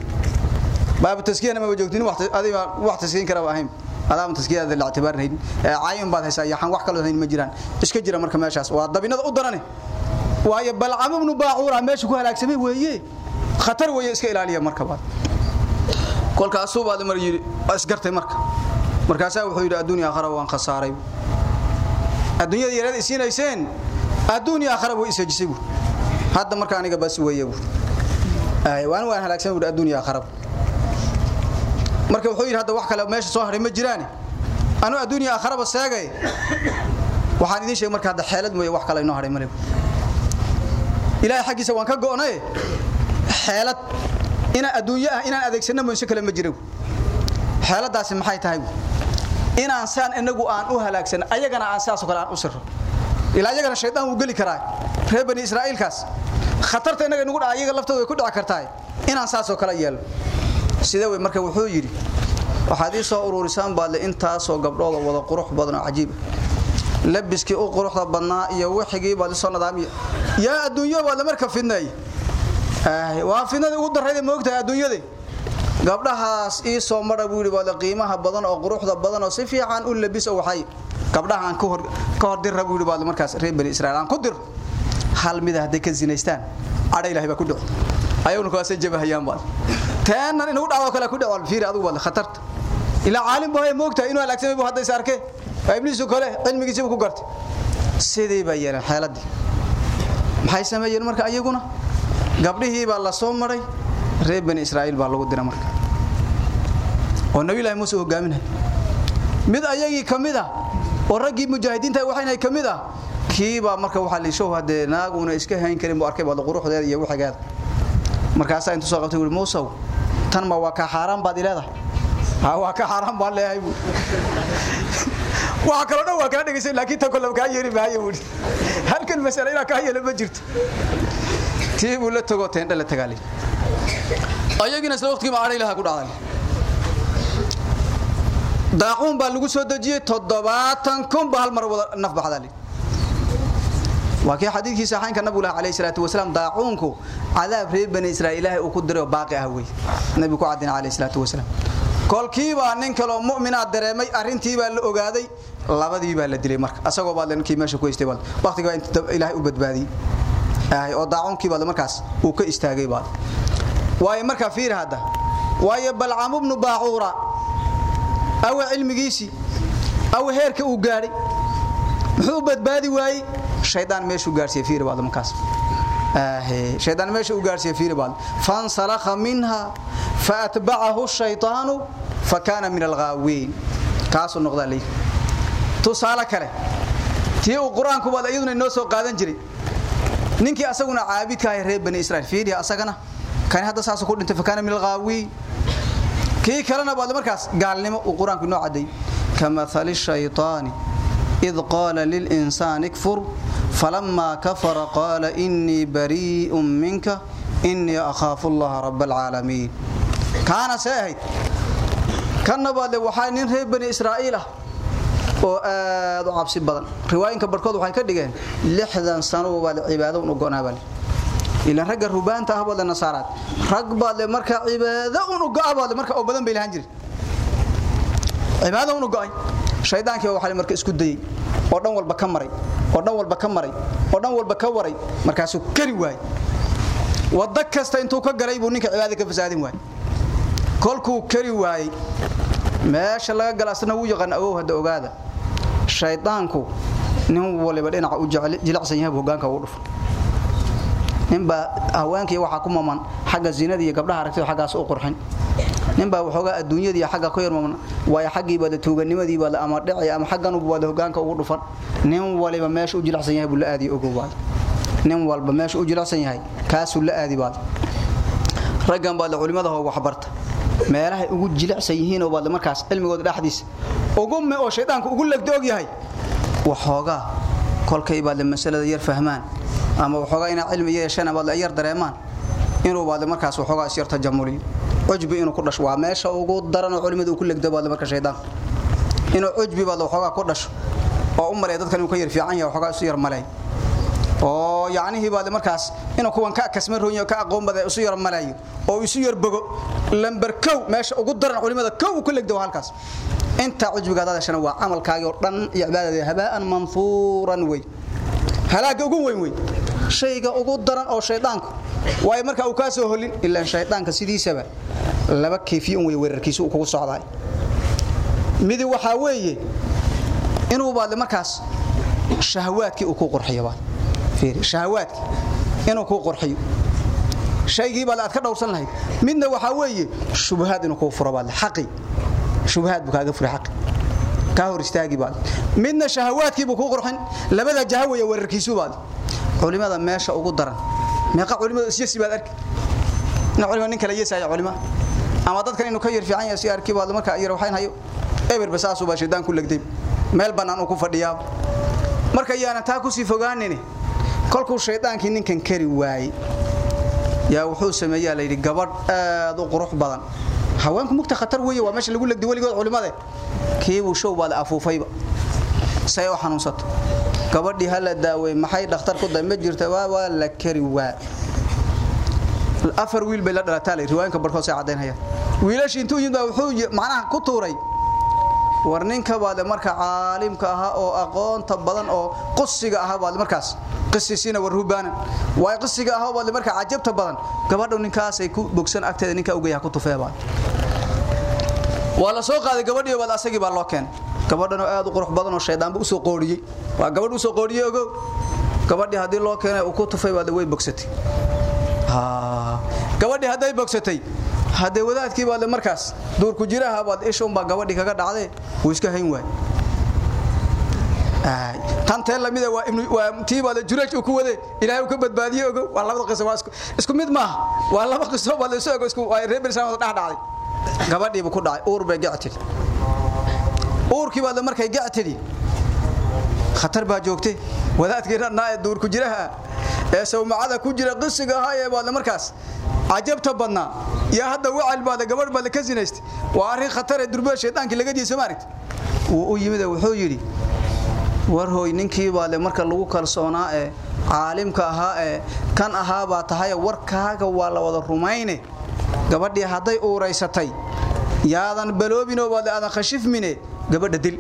baabu taskiin ma joogtid adiga waqti taskiin kara waahayn adaam taskiin la ictibaarnayn caayin baad haysaa yaxan wax kale hayn ma jiraan. Iska jira marka meeshaas. Waa dabinada u darane. Waayo balcam ibn baacuura meesha ku halaagsamay weeye. Khatar weeye iska ilaaliya marka baad. Kolkaasuu baad mar yiri isgartay marka. Markaasaa wuxuu yiri adduunyo aakhira waan khasaaray adduunyada yareed isiinayseen adduunyo aakhira way isajisay buu. Hadda marka aniga bas weeye buu. Ay waan waan halaagsan buu adduunyo aakhira marka wuxuu yiri hadda wax kale meesha soo ma jiraan anu adduunyo aakhira ba seegay. Waxaan idin sheegay marka hadda xeelad mooy wax kale inoo haray ma leeyo ilaahay xaqiisa waan ka go'nay. Xeelad ina adduunyo ah inaan adeegsano mooyse kale ma jiro xeeladaasi maxay tahay inaan saan inagu aan u halaagsan ayagana aan saas kale u sirro. Ilaa ayagana shaydaan uu gali karaa reer bani israa'iilkaas. Khatarta inaga nagu dhaca laftooda ku dhici kartaa inaan saas oo kale yeelo. Sida way marka wuxuu yiri waxaad ii soo ururisaan baadle intaasoo gabdhooda wada qurux badan oo cajiib labiskii u quruxda badnaa iyo wixigii baad soo nadaamiya yaa adduunyo baad marka fidnay. Waa fidnada ugu darayda moogtahay adduunyada gabdhahaas ii soo mara buu yiri baad qiimaha badan oo quruxda badan oo si fiican u labis oo waxay. Gabdhahan ka hor ka hor dir rabu yiri baad markaas reer bani israa'iil aan ku dir. Hal mid haday ka zinaystaan adhay ilaahay ba ku dhaco ayuuna kaas jabahayaan baad. Taanan inuu dhaco kale ku dhaco fiir adigu baad khatarta ila caalim baa moogtahay inuu halaagsamay buu haday saarkay ibliisu kale cilmigiisa ku gartay. Sidii bay yeelan xeeladii. Maxay sameeyeen marka ayaguna? Gabdhihii baa la soo maray reer bani israa'iil baa lagu diray marka. Oo nabi ilaahay muuse hogaaminay mid ayagii ah oo raggii mujaahidiinta waxayna ka mid ah kii baa marka waxa la show hadee naaguna iska hayn karin buu arkay baad quruxdeeda iyo wixigeeda markaas intuu soo qabtay muuse tan ma waa ka xaraan baad ileedahay ha waa ka xaraan baan leeyahay waxa kala dhan waa kala dhageysay laakiin tan kale ka yeeri maayo wuri *laughs* halkan mas'ala ila ka yeelo ma jirto. Tii buu la tago teen dhala tagaalay ayagina isla waqtiga ma aray laha ku dhacday? Daaqun baa lagu soo dajiyay 700 kun ba mar wada naf baxdalay waa kii xadiidkii saxaanka nabiga ilaahay alayhi salaatu wasalaam daaqunku cadaab reer bani israa'iil uu ku diray baaqi ah way nabiga ku cadina alayhi salaatu wasalaam. Kolkiiba nin kale oo mu'mina dareemay arintii baa la ogaaday labadii baa la dilay marka. Asagoo baa lankii meesha ku istay bal waqtiga inta ilaahay u badbaadiyay. Ay oo daacunkii baa markaas uu ka istaagay baa waayo markaa fiir hadda waayo balcam ibnu baacuura awa cilmigiisii awa heerka uu gaadhay muxuu badbaadi waayey shaydaan meeshuu gaarsiiyey fiiri baad markaas آه شيطان ماشي وقارسي في ربال فانسلخ منها فأتبعه الشيطان فكان من الغاوين كاسو النقطة لي تصالة كله تيو قرآن كبال أيضا النوسو قادن جري نينكي أساقنا عابد كاي ريب بني إسرائيل فيدي أساقنا كان هذا ساسو كل انت فكان من الغاوين كي كلنا بعد مركز قال لنا وقرآن كنوع عدي كمثل الشيطان إذ قال للإنسان اكفر فلما كفر قال إني بريء منك إني أخاف الله رب العالمين كان ساهد كان بعد وحي نين ريب بني إسرائيل oo aad u cabsi badan riwaayinka barkood waxay ka dhigeen 60 sano baad cibaado u go'naabal ila ragga rubaanta ah wada nasaaraad rag baad marka cibaado u go'aabad marka oo badan bay lahan jiray. Cibaado u go'ay. Waxa marka isku dayay. Oo dhan walba ka maray. Oo dhan walba ka maray. Oo dhan walba ka waray. Markaasuu kari waay wada kasta intuu ka galay buu ninka cibaadada ka fasaadin waay kolkuu kari waayay meesha laga galaasna uu yaqaan awow hada ogaada. Shaydaanku nin waliba dhinaca u jilicsan yahay hogaanka uu dhufo ninba haweenkii waxa ku maman xagga zinada iyo gabdhaha aragtida xaggaas u qurxin. Ninba waxoogaa adduunyadii xagga ku yarmaman waayo xaggiiba da tuuganimadii la ama dhici ama xaggan uba hogaanka ugu dhufan. Nin waliba meesha u jilicsan yahay buu la aadi ogowaay nin walba meesha u jilicsan yahay kaasuu la aadi baad raggan baad culimada hoo waxbarta. Meelaha ugu jilicsan yihiin oo baad markaas cilmigooda dhaxdiisa ugu me oo shaydaanku ugu lagdoog yahay. Waxoogaa kolkay baad masalada yar fahmaan ama waxoogaa inaa cilmi yeeshana baad yar dareemaan. Inuu baad markaas waxoogaa is yar tajamuliyo cujbi inuu ku dhasho. Waa meesha ugu daran oo culimadu ku legdo baad marka shaydaanku inuu cujbi baad waxoogaa ku dhasho oo u maray dadkan uu ka yar fiican yahay waxoogaa isu yar malay oo yaanihi baad markaas inuu kuwan ka kasma roonyo ka aqoon badan isu yar malayo oo isu yar bogo lambar kow meesha ugu daran culimada kow ku legdo halkaas. Inta cujbigaada shana waa amalkaagi oo dhan iyo cibaadada habaan manfuuran way halaaga ugu weyn way shayga ugu daran oo shaydaanku way marka uu ka soo holin ilaa shaydaanka sidiisaba laba kayfiyo way weerarkiisu kugu socdaay midi waxa weeye inuu baad markaas shahawaadkii uu ku qurxiyo baad. Fiiri shahawaadkii inuu ku qurxiyo. Shaygii aad ka dhowrsan lahayd. Midna waxa weeye shubahaad inuu ku furo baad xaqi. Shubahaad buu kaaga furay xaqi. Ka hor istaagi baad. Midna shahawaadkii buu ku qurxin labada jaha weeye weerarkiisu baad culimada meesha ugu daran. Meeqa culimada isiyasi baad arki. Ina culima nin kale yeesaya ama dadkan inuu ka yar fiican yahay si baad marka yar waxaan hayo eber basaasu baa shaydaan ku lagday meel banaan uu ku fadhiyaa. Marka yaana taa ku sii fogaanine kolkuu shaydaankii ninkan kari waayey. Yaa wuxuu sameeyaa la yidhi aad u qurux badan. Haweenku mugta khatar weeye waa meesha lagu legdi weligood culimade kiibuu show baad afuufayba. Say xanuunsato gabadhii hala daawey maxay dhakhtar ku dambe jirta waa la kari waa. Afar wiil bay la dhalataa la riwaayinka barkood say cadaynayaan wiilashii intuu yimid wuxuu macnaha ku tuuray. War ninka baad marka caalimka ahaa oo aqoonta badan oo qusiga ahaa baad markaas qisisiina war rubaana way qisiga ahaa baad marka cajabta badan gabadhu ninkaas ay ku bogsan agteeda ninka uga yahay ku tufeebaa waa soo qaaday gabadhii baad asagii baa loo keenay gabadhan aad u qurux badan oo shaydaanba u soo qooriyay waa gabadh u soo qooriyay ogow. Gabadhii haddii loo keenay uu ku tufay baad way bogsatay. Gabadhii haday bogsatay hadee wadaadkii baad markaas duur ku jiraha baad ishoon baa gabadhii kaga dhacday uu iska hayn waay ay tan teen lamida waa tiibaada juraj uu ku wade ilaahay uu ka badbaadiyay ogow. Waa labada qiso isku mid ma waa laba qiso baad soo ogow isku waa reer barisan wada dhacday. Gabadhii buu ku dhacay uur bay gactay uurkii baad markay gactay khatar baa joogtay wadaadkii naa duur ku jiraha ee sawmacada ku jira qisiga ahaa ee baad markaas عجبت بدنا يا هذا وعل بعد قبر بعد كزينست واري خطر دربه شيطانك laga diisay maaragt uu yimid wuxuu yiri war hooy ninkii baad marka lagu kalsoonaa ee caalimka ahaa ee kan ahaa baa tahay warkaaga waa la wada rumayne gabadhii haday uureysatay yaadan baloobin oo baad aadan khashifmine gabadha dil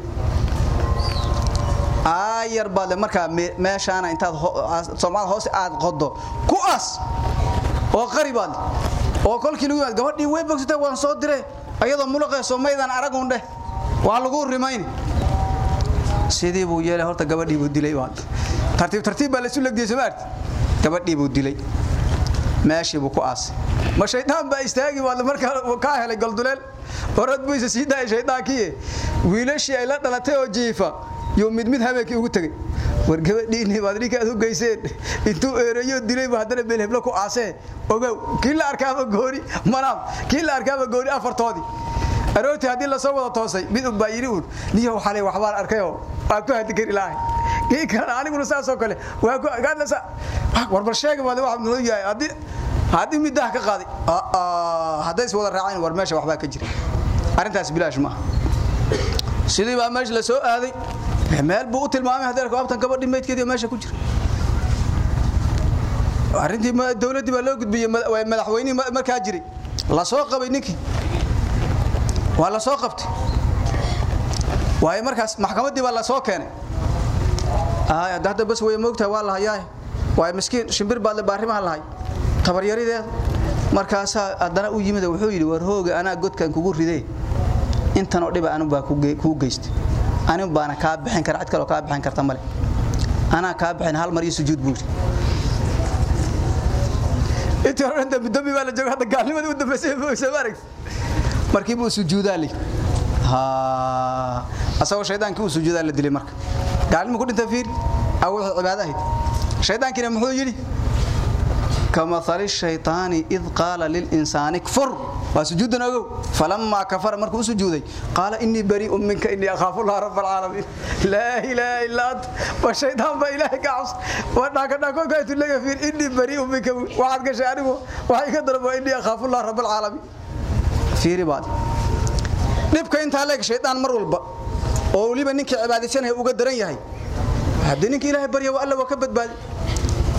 ayar baad marka meeshaana intaad Soomaal hoos aad qodo ku as. Oo qaribaad oo kolkii lagu yimaad gabadhii way bogsatay waan soo diray. Ayadoo mulaqayso maydan aragun dheh. Waa lagu rimayn. Sidii buu yeelay horta gabadhii buu dilay waan tartiib tartiib baa la isu legdiyay samaarti gabadhii buu dilay. Meeshii buu ku aasay ma shaydaan baa istaagi waa markaa ka helay golduleel orad buu isa sii daayay wiilashii ay la dhalatay oo jiifa iyo mid mid habeenkii ugu tagay war gabadhiinii baad ninkaad u geyseen intuu eerayo dilay baa haddana beelheblo ku aasee ogow kii la arkaaba gooni? Manaam kii la arkaaba gooni afartoodii? Aroortii haddii la soo wada toosay mid un baa yidhi uun niyow xalay waxbaan arkayoo waa ku hadli kari ilaahay. Kii kalena aniguna saasoo kale waa ku gaadlasa war bal sheega baad yahay. Haddii haddii middaha ka qaaday hadday is wada raaceen war meesha waxbaa ka jira arrintaas bilaash maaha sidii baa meesha la soo aaday meel buu u tilmaamay hadeer goobtan gabadhi meesha ku jira. Arrintii dowladdii baa loo gudbiyey madaxweynihii markaa jiray. La soo qabay ninkii. Waa la soo qabtay. Waayo markaas maxkamaddii baa la soo keenay. Hadda bas way moogtahay waa la hayaa. Waayo miskiin shimbir baad le baarimaha lahay tabaryarideeda markaasaa haddana u yimid wuxuu yidhi war hooga anaa godkan kugu ridee intanoo dhiba anu baa kuu geystay. Anigu baana kaa bixin kara cid kaloo kaa bixin karta male anaa kaa bixin hal mar iyo sujuud buu intii hore dambi dambi baa la jooga hadda gaalnimadii u dambaysay moogsa ma aragti markii buu sujuudaa li ha asagoo shaydaankii uu sujuudaa la dilay marka. Gaalnimo ku dhintay fiir aw wuxuu cibaado ahayd shaydaankiina muxuu yidhi كمثل الشيطان إذ قال للإنسان كفر وسجود نغو فلما كفر مركو سجودي قال إني بريء منك إني أخاف الله رب العالمين لا إله إلا أنت والشيطان بإلهك عص وناك ناكو قايت لك فير إني بريء منك واحد كشاربه واحد كدرب إني أخاف الله رب العالمين في رباط نبقى انت عليك شيطان مر والبا oo waliba ninkii cibaadaysanaya uga daran yahay haddii ninkii ilaahay barya waa alla waa ka badbaadi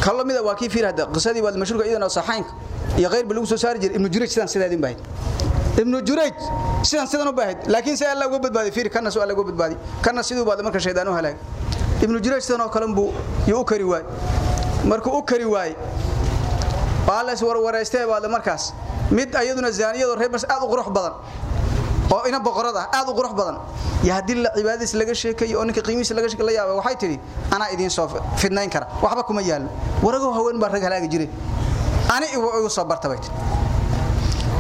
kala mida waa kii fiirada qisadii waa mashruuca idan oo saxaynka iyo qeyr lagu soo saari jiray. Ibnu jurayj sidan sidaadin baahid. Ibnu jurayj sidan sidan u baahid. Laakiin si alla uga badbaadi fiir kana alla uga badbaadi. Kana sidoo baad marka shaydaan u halaag ibnu jurayj sidan oo kale buu yu kari waay markuu u kari waay waa is warwareystay baad markaas. Mid ayaduna zaaniyadu reebas aad u qurux badan oo ina boqorad ah aad u qurux badan. Ya haddii la cibaadadiis laga sheekayo oo ninka qiimihiisa laga sheekay la yaabay waxay tiri ana idin soo fidnayn kara. Waxba kuma yaalo warago haween baa rag halaaga jiray ani igu soo bartabay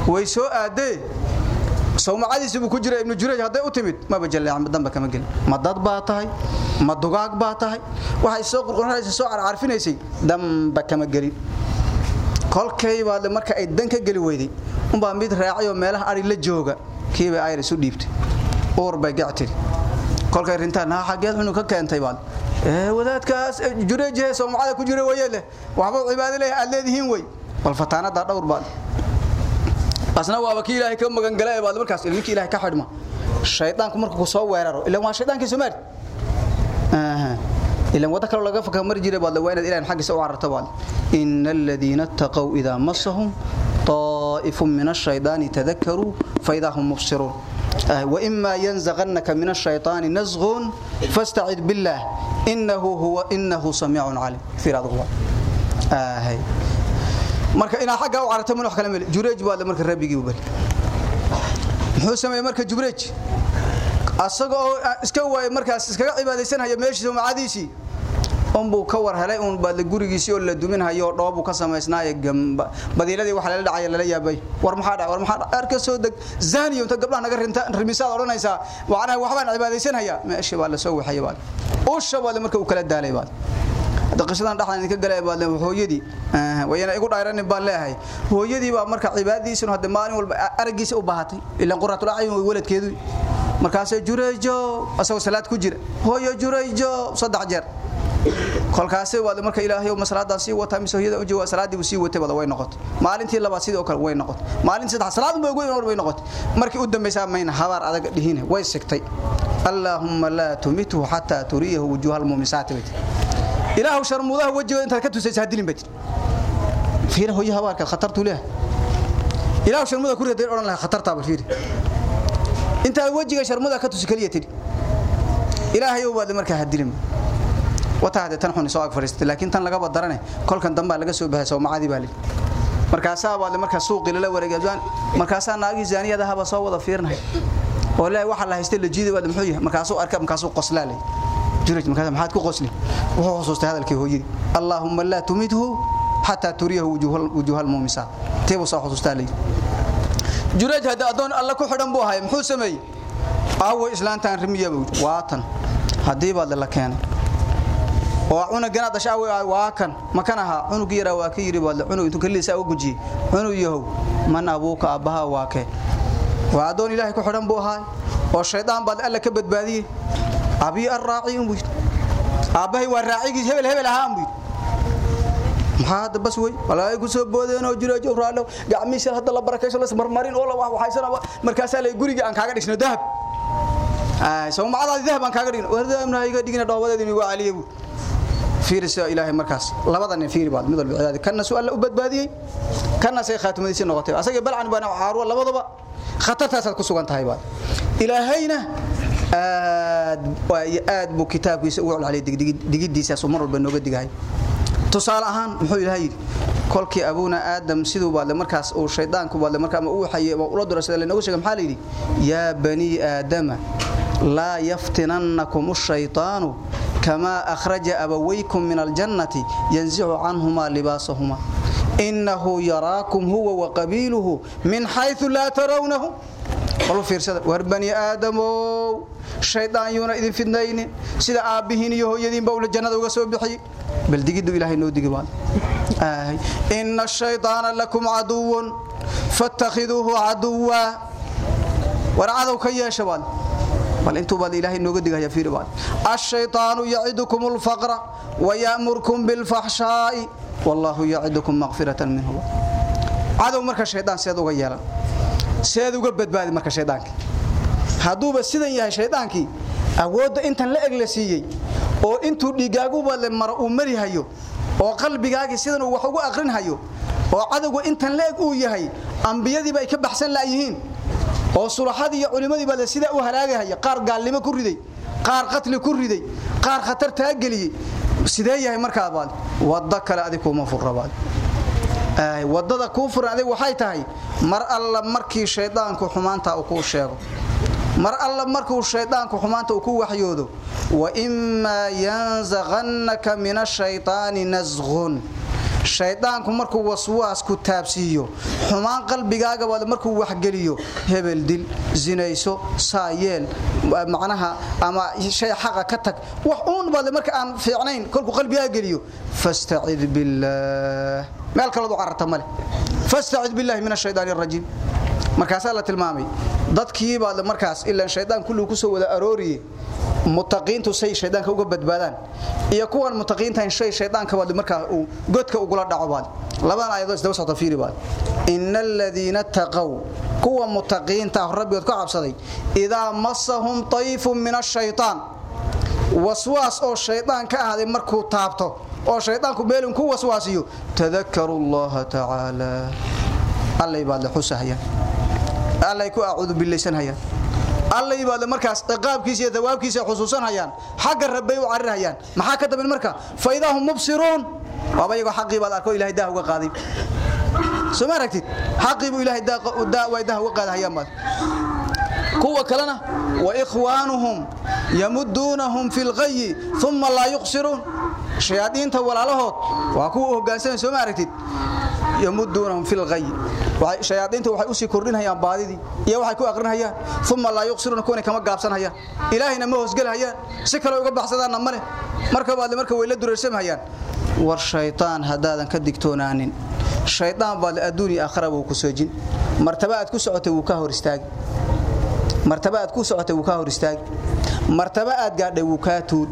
way soo aadee. Sawmacadiisu ku jira ibnu jurayj haday u timid ma bajalay damba kama gal ma baa tahay? Ma baa tahay? Waxay soo qurquraysaa soo carcarfinaysay. Damba kama galin kolkay baad marka ay dan ka gali weyday mid raacay meelaha ari la jooga kiiba ayr isu dhiibtay. Uur bay gactiri kolkay rintaan ha xageed xunu ka keentay baad ee wadaadkaas jureeje soomacada ku jira wayele waxba cibaado leeyahay aad leedihiin way. Bal fataanada dhowr baad asna waa wakiil ilaahay ka magan galay baad markaas ilminkii ilaahay ka xidhma. Shaydaanku markuu ku soo weeraro ilaa waa shaydaankii Soomaali ilan wada kale laga fakar mar jiray baad waa inaad ilaahay xaqiisa u cararto baad innal ladina taqaw idha massahum طائف من الشيطان تذكروا فإذا هم مبصرون. وإما ينزغنك من الشيطان نزغ فاستعذ بالله. إنه هو إنه سميع عليم. في رضوان آه marka ina xagga u carartay madax kale meel jureej baa marka rabigii u bari muxuu sameeyay marka jureej asagoo iska waay markaas iskaga cibaadeysanaya meeshii soo buu ka war helay uun baad gurigiisii oo la duminhayo dhoobu ka samaysnaaye badiiladii waxa la dhacay la yaabay. War maxaa dhacay war maxaa arka soo dag zaaniyo inta gabdhaha naga rinta rimisaad oranaysa waxana waxbaan cibaadeysanaya meeshii baa la soo waxay baad. Oo shabaad marka kala daalay baad. Daqiiqadan dhaxdan ka galay baad hooyadii wayna igu dhaayran baan leeyahay hooyadii baa marka cibaadadiisuna hadda maalin walba aragiisa u baahatay ila quratul ayun waladkeedu markaas jureejo asagoo salaad ku jira. Hooyo jureejo saddex jeer kolkaas waa marka ilaahay oo masalaadaas sii wata misooyada u jooga salaadii uu sii watay wada way noqotay. Maalintii labaad sidoo kale way noqotay. Maalintii saddex salaad bay ugu way noqotay. Markii u dambeysay mayna habar adag dhihin way sigtay. Allahumma la tumitu hatta turiyahu wujuhal mu'minat ilaahu sharmudaha wajiga inta ka tusaysa hadilin bad fiir hooyo habarka khatartu leh ilaahu sharmudaha ku reeday oran laha khatarta bal fiir inta wajiga sharmudaha ka tusi kaliya tiri ilaahay oo baad marka hadilin wata hada tan xun soo ag laakiin tan laga badarane kolkan damba laga soo baxay soo macaadi baa markaasaa baad markaa suuqii lala wareegay markaasaa naagii zaaniyada haba soo wada fiirnay. Oo waxa la haystay la jiiday baad muxuu yahay markaasuu arka markaasuu qoslaalay juraj markaas maxaad ku qosli? Wuxuu xusuustay hadalkii hooyadii allahumma la tumidhu hatta turiyahu wujuhal mu'misa. Teebu soo xusuustaa leeyahay juraj hada adoon alla ku xidhan buu ahay muxuu sameeyay aawo islaantan rimiya buu waatan haddii baad la keenay oo cunugana dashaa waa kan. Ma kan aha cunug yara waa ka yiri baad cunug intuu kaliisa u guji. Cunug yahow man abuuka abaha waa ke waa adoon ilaahay ku xidhan buu ahay oo shaydaan baad alla ka badbaadiyay abi arraaci um aabahay waa raacigiis hebel hebel ahaan buu maxaa bas way walaa ku soo boodeen oo jiro jawraalo gacmiisa hadda la barakayso la marmarin. Oo la wax waxaysan markaas la guriga aan kaaga dhisno dahab. Soo macadaadi dahab aan kaaga dhigno. Wardaamna iga dhigna dhoobadeedii waa caliyebu fiirisa ilaahay markaas. Labadan fiiri baad mid walba kana su'aal u badbaadiyay kana say khaatimadiisa noqotay. Asaga balcan bana caaruwa labadaba khatartaas ku sugan tahay baad. Ilaahayna aad aad buu kitaabkiisa ugu calaalay digidiisa soo walba nooga digahay tusaale ahaan muxuu ilaahay yiri abuuna aadam sidoo baad markaas uu shaydaanku baad markaa uu xayay oo ula durasay leenagu sheegay? Maxaa leeydi ya bani aadama la yaftinannakum ash-shaytaanu kama akhraja abawaykum min al-jannati yanzi'u anhuma libasahuma innahu yaraakum huwa wa qabiluhu min haythu la tarawnahu war bani aadamo shaydaan yuna idin fidnaynin sida aabihiin iyo hooyadiin baa ula jannada uga soo bixiyay bal digidu ilaahay noo digi inna ash-shaytaana lakum aduwwun fattakhiduhu aduwwa war adaw ka yeesha bal intuu baad ilaahay nooga digaya fiiri ash-shaytaanu ya'idukum al-faqra wa ya'murukum bil fahshaa'i. Wallahu ya'idukum maghfiratan minhu. Adaw marka shaydaan seed uga yeelan seed uga badbaadi marka shaydaanka haduuba sidan yahay shaydaankii awoodda intan la egla oo intuu dhigaaguba le maro uu mari oo qalbigaagi sidan wax ugu aqrin oo cadawga intan la uu yahay ambiyadiiba ay ka baxsan laayihiin oo sulaxadii iyo culimadiiba le sida u halaagahaya. Qaar gaalnimo ku riday qaar qatli ku riday qaar khatar taageliyey. Sidee yahay markaa baad wadda kale adig kuma furrabaad waddada kuu furan waxay tahay mar alla markii shaydaanku xumaanta uu kuu sheego. Mar alla markuu shaydaanku xumaanta uu ku waxyoodo wa imma yanzaghannaka min ash-shaytaani nazghun shaydaanku markuu waswaas ku taabsiiyo. Xumaan qalbigaaga wada markuu waxgeliyo hebel dil zinayso saayeel macnaha ama shay xaqa ka tag. Wax uun baad marka aan fiicnayn kolku qalbigaaga geliyo. Fasta'id billah meel kale u cararta male fasta'id billahi min ash-shaytaani ar-rajim markaasaa la tilmaamay dadkii baa markaas ilaa shaydaan kullu ku soo wada arooriye mutaqiintu say shaydaanka uga badbaadaan. Iyo kuwan mutaqiinta in shay shaydaanka wad markaa uu godka ugula dhaco baad. Labadan aayadood isdaba socota fiiri baad. Innal ladina taqaw. Kuwa mutaqiinta rabbigood ku cabsaday. Idaa massahum tayfun min ash-shaytaan. Waswaas oo shaydaan ka markuu taabto oo shaydaanku meelun ku waswaasiyo tadhakkaru allaha ta'ala allay baad la xusahayaan. Allay ku aacuudu billaysanhayaan allay baad markaas ciqaabkiisa iyo dawaabkiisa xusuusanhayaan xagga rabbay u carirhayaan maxaa ka dambeyn marka? Faydahum mubsiruun waaba xaqii baad arko ilaahay daah uga qaaday soo xaqii buu ilaahay daa way daah uga qaadahayaan baad. Kuwa kalena wa ikhwaanuhum yamudduunahum fil ghayyi thumma la yuqsiruun shayaadiinta walaalahood waa kuwa hoggaansan soo ma aragtid yamuduunahum fil ghayy waxay shayaadiintu waxay u sii kordhinayaan baadidii iyo waxay ku aqrinayaan thumma la yuqsiruna kuwana kama gaabsanayaan. Ilaahina ma hoosgalhayaan si kale uga baxsadaana male marka baad marka way la dureersamhayaan war shaytaan hadaadan ka digtoonaanin shaydaan baad adduun iyo aakhira uu ku soojin. Martaba aad ku socotay wuu ka hor istaagi. Martaba aad ku socotay wuu ka hor istaagi. Martaba aad gaadhay wuu kaa tuul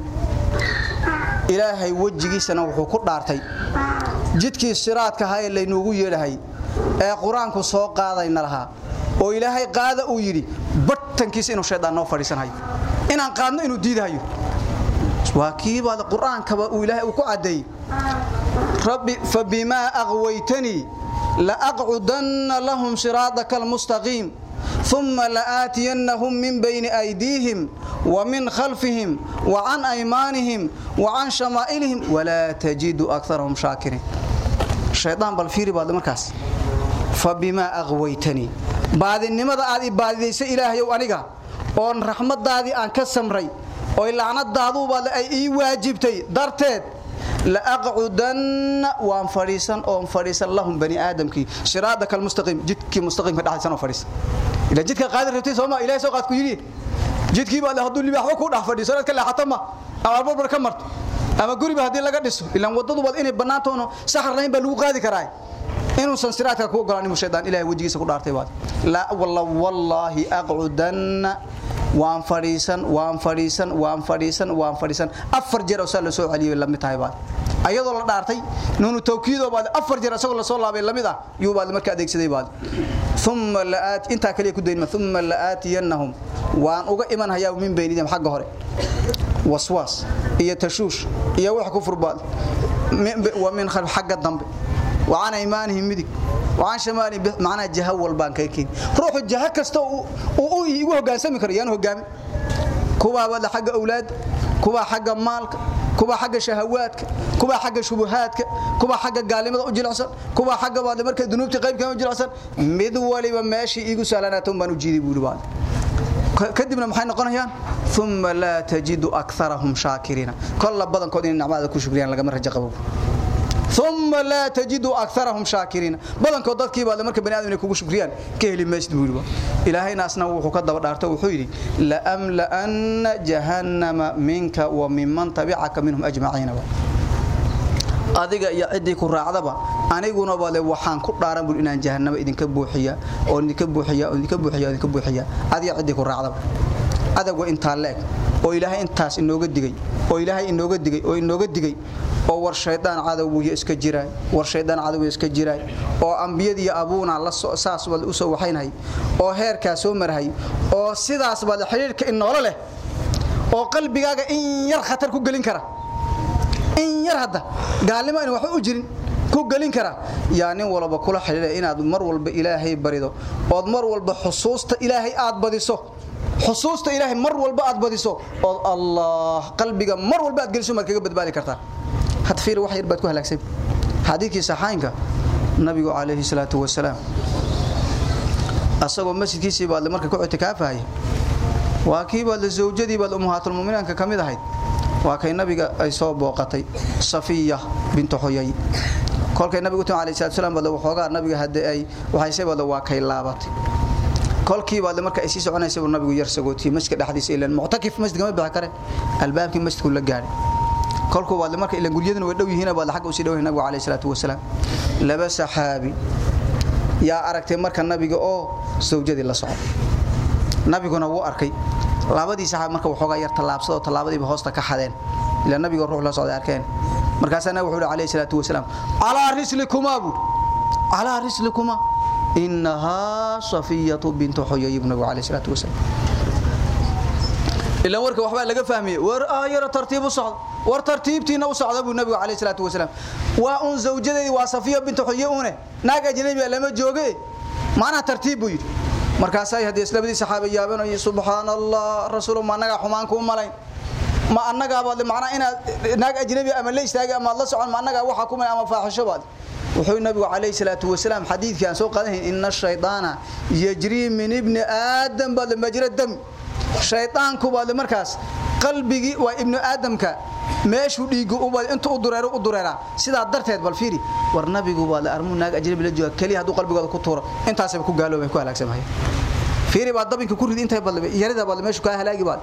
ilaahay wajigiisana wuxuu ku dhaartay jidkii siraadkahaa ee laynuugu yeedhahay ee qur'aanku soo qaadayna lahaa oo ilaahay qaada uu yidhi bartankiisa inuu shaydaan noo inaan qaadno inuu diidahayo waa kiibaad qur'aankaba uu ilaahay ku caddeeyey. Rabbi fabimaa aqwaytanii laaqcudanna lahum siraadaka almustaqiim uma la'aatiyannahum min bayni aydiihim ومن خلفهم وعن أيمانهم وعن شمائلهم ولا تجد أكثرهم شاكرين shaydaan bal fiiri baad markaas. Fabimaa aqwaytanii baadinimada aad i baadidaysay ilaahayow aniga oon raxmadaadii aan ka samray oy lacnadaaduubaad ay ii waajibtay darteed laaqcudanna waan fadhiisan oon fadhiisan lahum bani aadamkii. Siraadaka almustaqiim jidkii mustaqiimka dhexdiisan oo fadhiisan ila jidka qaadi rabtay sooma ilaahay soo qaad ku yidhi jidkii baad hadduu libaaxba ku dhex fadhiiso inaad ka ama barbar ka marto ama guriba haddii laga dhiso ilaan waddadu baad inay bannaantoono saxar baa lagu qaadi karaa. Inuusan siraadka ku ogolaanin shaydaan ilaahay wejigiisa ku dhaartay baad la wallaahi aqcudanna waan fadhiisan waan fadhiisan waan fadhiisan waan fadhiisan. Afar jeer oo saa soo celiyay la mid tahay baad. Ayadoo la dhaartay nuunu tawkiidoo baad afar jeer asagoo la soo laabay la mid ah yuu baad marka adeegsaday baad. Thumma la'at inta kaliya ku dayn thumma la'atiyannahum waan uga iman hayaa min baynidam xagga hore waswaas iyo tashuush iyo wax ku furbaad. Min xagga dambe. Wacan aymaanihim midig. Wacan shamaali macnaa jaha walbaan kaga keeni ruuxu jaha kasta uu igu hogaansami karo yaan hogaamin kuwaabada xagga awlaadda kuwaa xagga maalka kuwaa xagga shahawaadka kuwaa xagga shubuhaadka kuwaa xagga gaalnimada u jilicsan kuwaa xagga baad marka dunuubta qaybkan u jilicsan. Mid waliba meeshii iigu saalanaaton baan u jiiday buuri baad kadibna maxay noqonayaan thumma la tajidu aktharahum shakirina kullu badankood in nicmada ku shukriyaan laga marja qabo ثم لا تجد اكثرهم شاكرين بلنكو dadkii baad marka bani aadamina kugu shukriyaan ka heli meesd buuriba ilaahayna asna wuxuu ka daba dhaartay wuxuu yiri la amla an jahannama minka wa mimman tabi'aka minhum ajma'in adiga iyo cidii ku raacdaba aniguna bale waxaan ku dhaaran bul inaan jahannama idinka buuxiya oo idinka buuxiya oo idinka buuxiya oo idinka buuxiya. Adiga cidii ku raacdaba. Adagu inta leeg oo ilaahay intaas inooga digay oo ilaahay inooga digay oo inooga digay oo war shaydaan cadawgiisa iska jiray war shaydaan cadawgiisa iska jiray oo ambiyadii abuuna la saas wal u soo waxaynay oo heerka soo marhay oo sidaas wal xiriirka inoola leh oo qalbigaaga in yar khatar ku galin kara in yar hadda gaalnimo in wax u jirin ku galin kara. Yaa nin kula xiriir inaad mar walba ilaahay barido oo mar walba xusuusta ilaahay aad badiso. Xusuusta ilaahay mar walba aad badiso oo allah qalbiga mar walba aad geliso ma kaga badbaadi kartaa had fiir wax yar baad ku halaagsan xadiidkii saxaynka nabigu calayhi salaatu wasalaam asagoo masjidkiisii baad marka ku ictikaafayay waa kii baad la zawjadii baad umahaatul mu'minaanka ka mid ahayd waa kay nabiga ay soo booqatay safiya bintu xuyay kolkay nabigu tuu calayhi salaatu wasalaam baad waxoogaa nabiga hadda ay waxay baad waa kay laabatay. Kolkii baad marka ay soconaysay nabigu yar sagootiyay masjidka dhexdiisa ilaan mu'takif masjidka ma bixi kare albaabkii masjidku la gaaray. Kolkuu baad marka ila guryaduna way dhow yihiin baad xaq u sii dhow nabiga kaleey salaatu wasalaam. Laba saxaabi yaa aragtay marka nabiga oo sawjadii la socdo nabiguna wuu arkay labadii saxaab marka waxoogaa yar tallaabsado tallaabadiiba hoosta ka xadeen ila nabiga ruux la socday arkeen markaasaa nabigu wuxuu kaleey salaatu wasalaam ala rislikuma bu ala rislikuma innaha safiyatu bint huyay ibn nabi kaleey salaatu wasalaam إلا ورك وحبا لغا فهمي ور آيرة ترتيب وصعد ور ترتيبتي نو صعد أبو النبي عليه الصلاة والسلام وأن زوجتي وصفية بنت حيئونة ناقا جنبي لما جوغي معنا ترتيب ويد مركاساي هدي اسلامدي صحابي يابن سبحان الله رسول ما نغا حمانكم ملاين ما أنغا بعد معنا إن ناقا جنبي أما ليس تاقي أما الله سبحانه ما أنغا وحكم أما فاحشة بعد wuxuu nabigu calayhi salaatu wasalaam xadiidkan soo qaadayn inna shaydaana yajri min ibni aadam bal majra dam shaydaanku baad markaas qalbigi waa ibnu aadamka meeshu dhiigu u baad inta u dureero u dureera. Sida darteed bal fiiri war nabigu baad armu naag ajnabi la jooga. Kaliya haduu qalbigooda ku tuuro intaasay ku gaaloobay ku halaagsamay fiiri baad dabinka ku rid intay baad yarida baad meeshu ka halaagi baad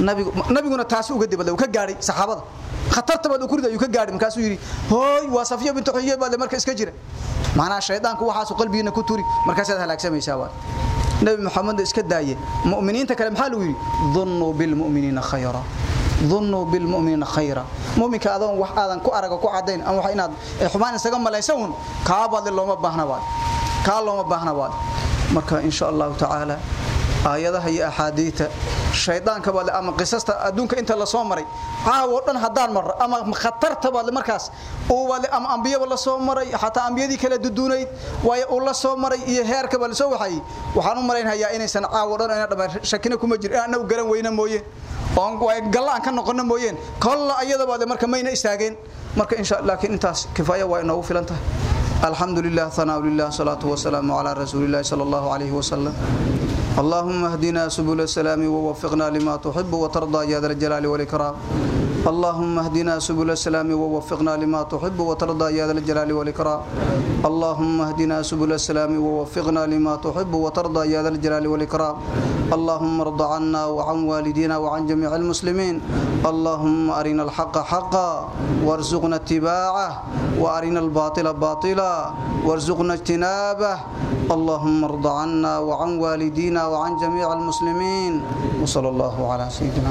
nabigu nabiguna taas uga dibad ka gaaray saxaabada khatarta baad ku rid ayuu ka gaaray markaas uu yiri hooy waa safiya bint xuyay baad marka iska jira macna shaydaanku waxaas qalbigiina ku tuuri markaas aad halaagsamaysaa baad nabi maxamed iska daaye. Mu'miniinta kale maxaa lagu yiri dhunnu bil mu'minina khayra. Dhunnu bil mu'minina khayra. Mu'minka adoon wax aadan ku arago ku cadeyn ama wax inaad xumaan isaga malaysan ka baad looma baahna baad ka looma baahna baad marka insha Allah ta'ala aayadaha iyo ahadiita shaydaanka baad ama qisasta adduunka inta la soo maray caawo dhan hadaan mar ama khatarta baad markaas oo wali ama ambiyada la soo maray xataa ambiyadii kala duduunayd way uu la soo maray iyo heerka bal soo waxay waxaan u malaynayaa inaysan caawo dhan ina dhammaan shakina kuma jiro aan u garan weyna mooyeen oo way galaan ka noqon mooyeen kolla ayada baad marka mayna istaageen marka insha Allah laakiin intaas kifaaya waa inoo filan tahay الحمد لله ثناء لله صلاة والسلام على رسول الله صلى الله عليه وسلم اللهم اهدنا سبل السلام ووفقنا لما تحب وترضى يا ذا الجلال والإكرام اللهم اهدنا سبل السلام ووفقنا لما تحب وترضى يا ذا الجلال والإكرام اللهم اهدنا سبل السلام ووفقنا لما تحب وترضى يا ذا الجلال والإكرام اللهم ارض عنا وعن والدينا وعن جميع المسلمين اللهم أرنا الحق حقا وارزقنا اتباعه وأرنا الباطل باطلا وارزقنا اجتنابه اللهم ارض عنا وعن والدينا وعن جميع المسلمين وصلى الله على سيدنا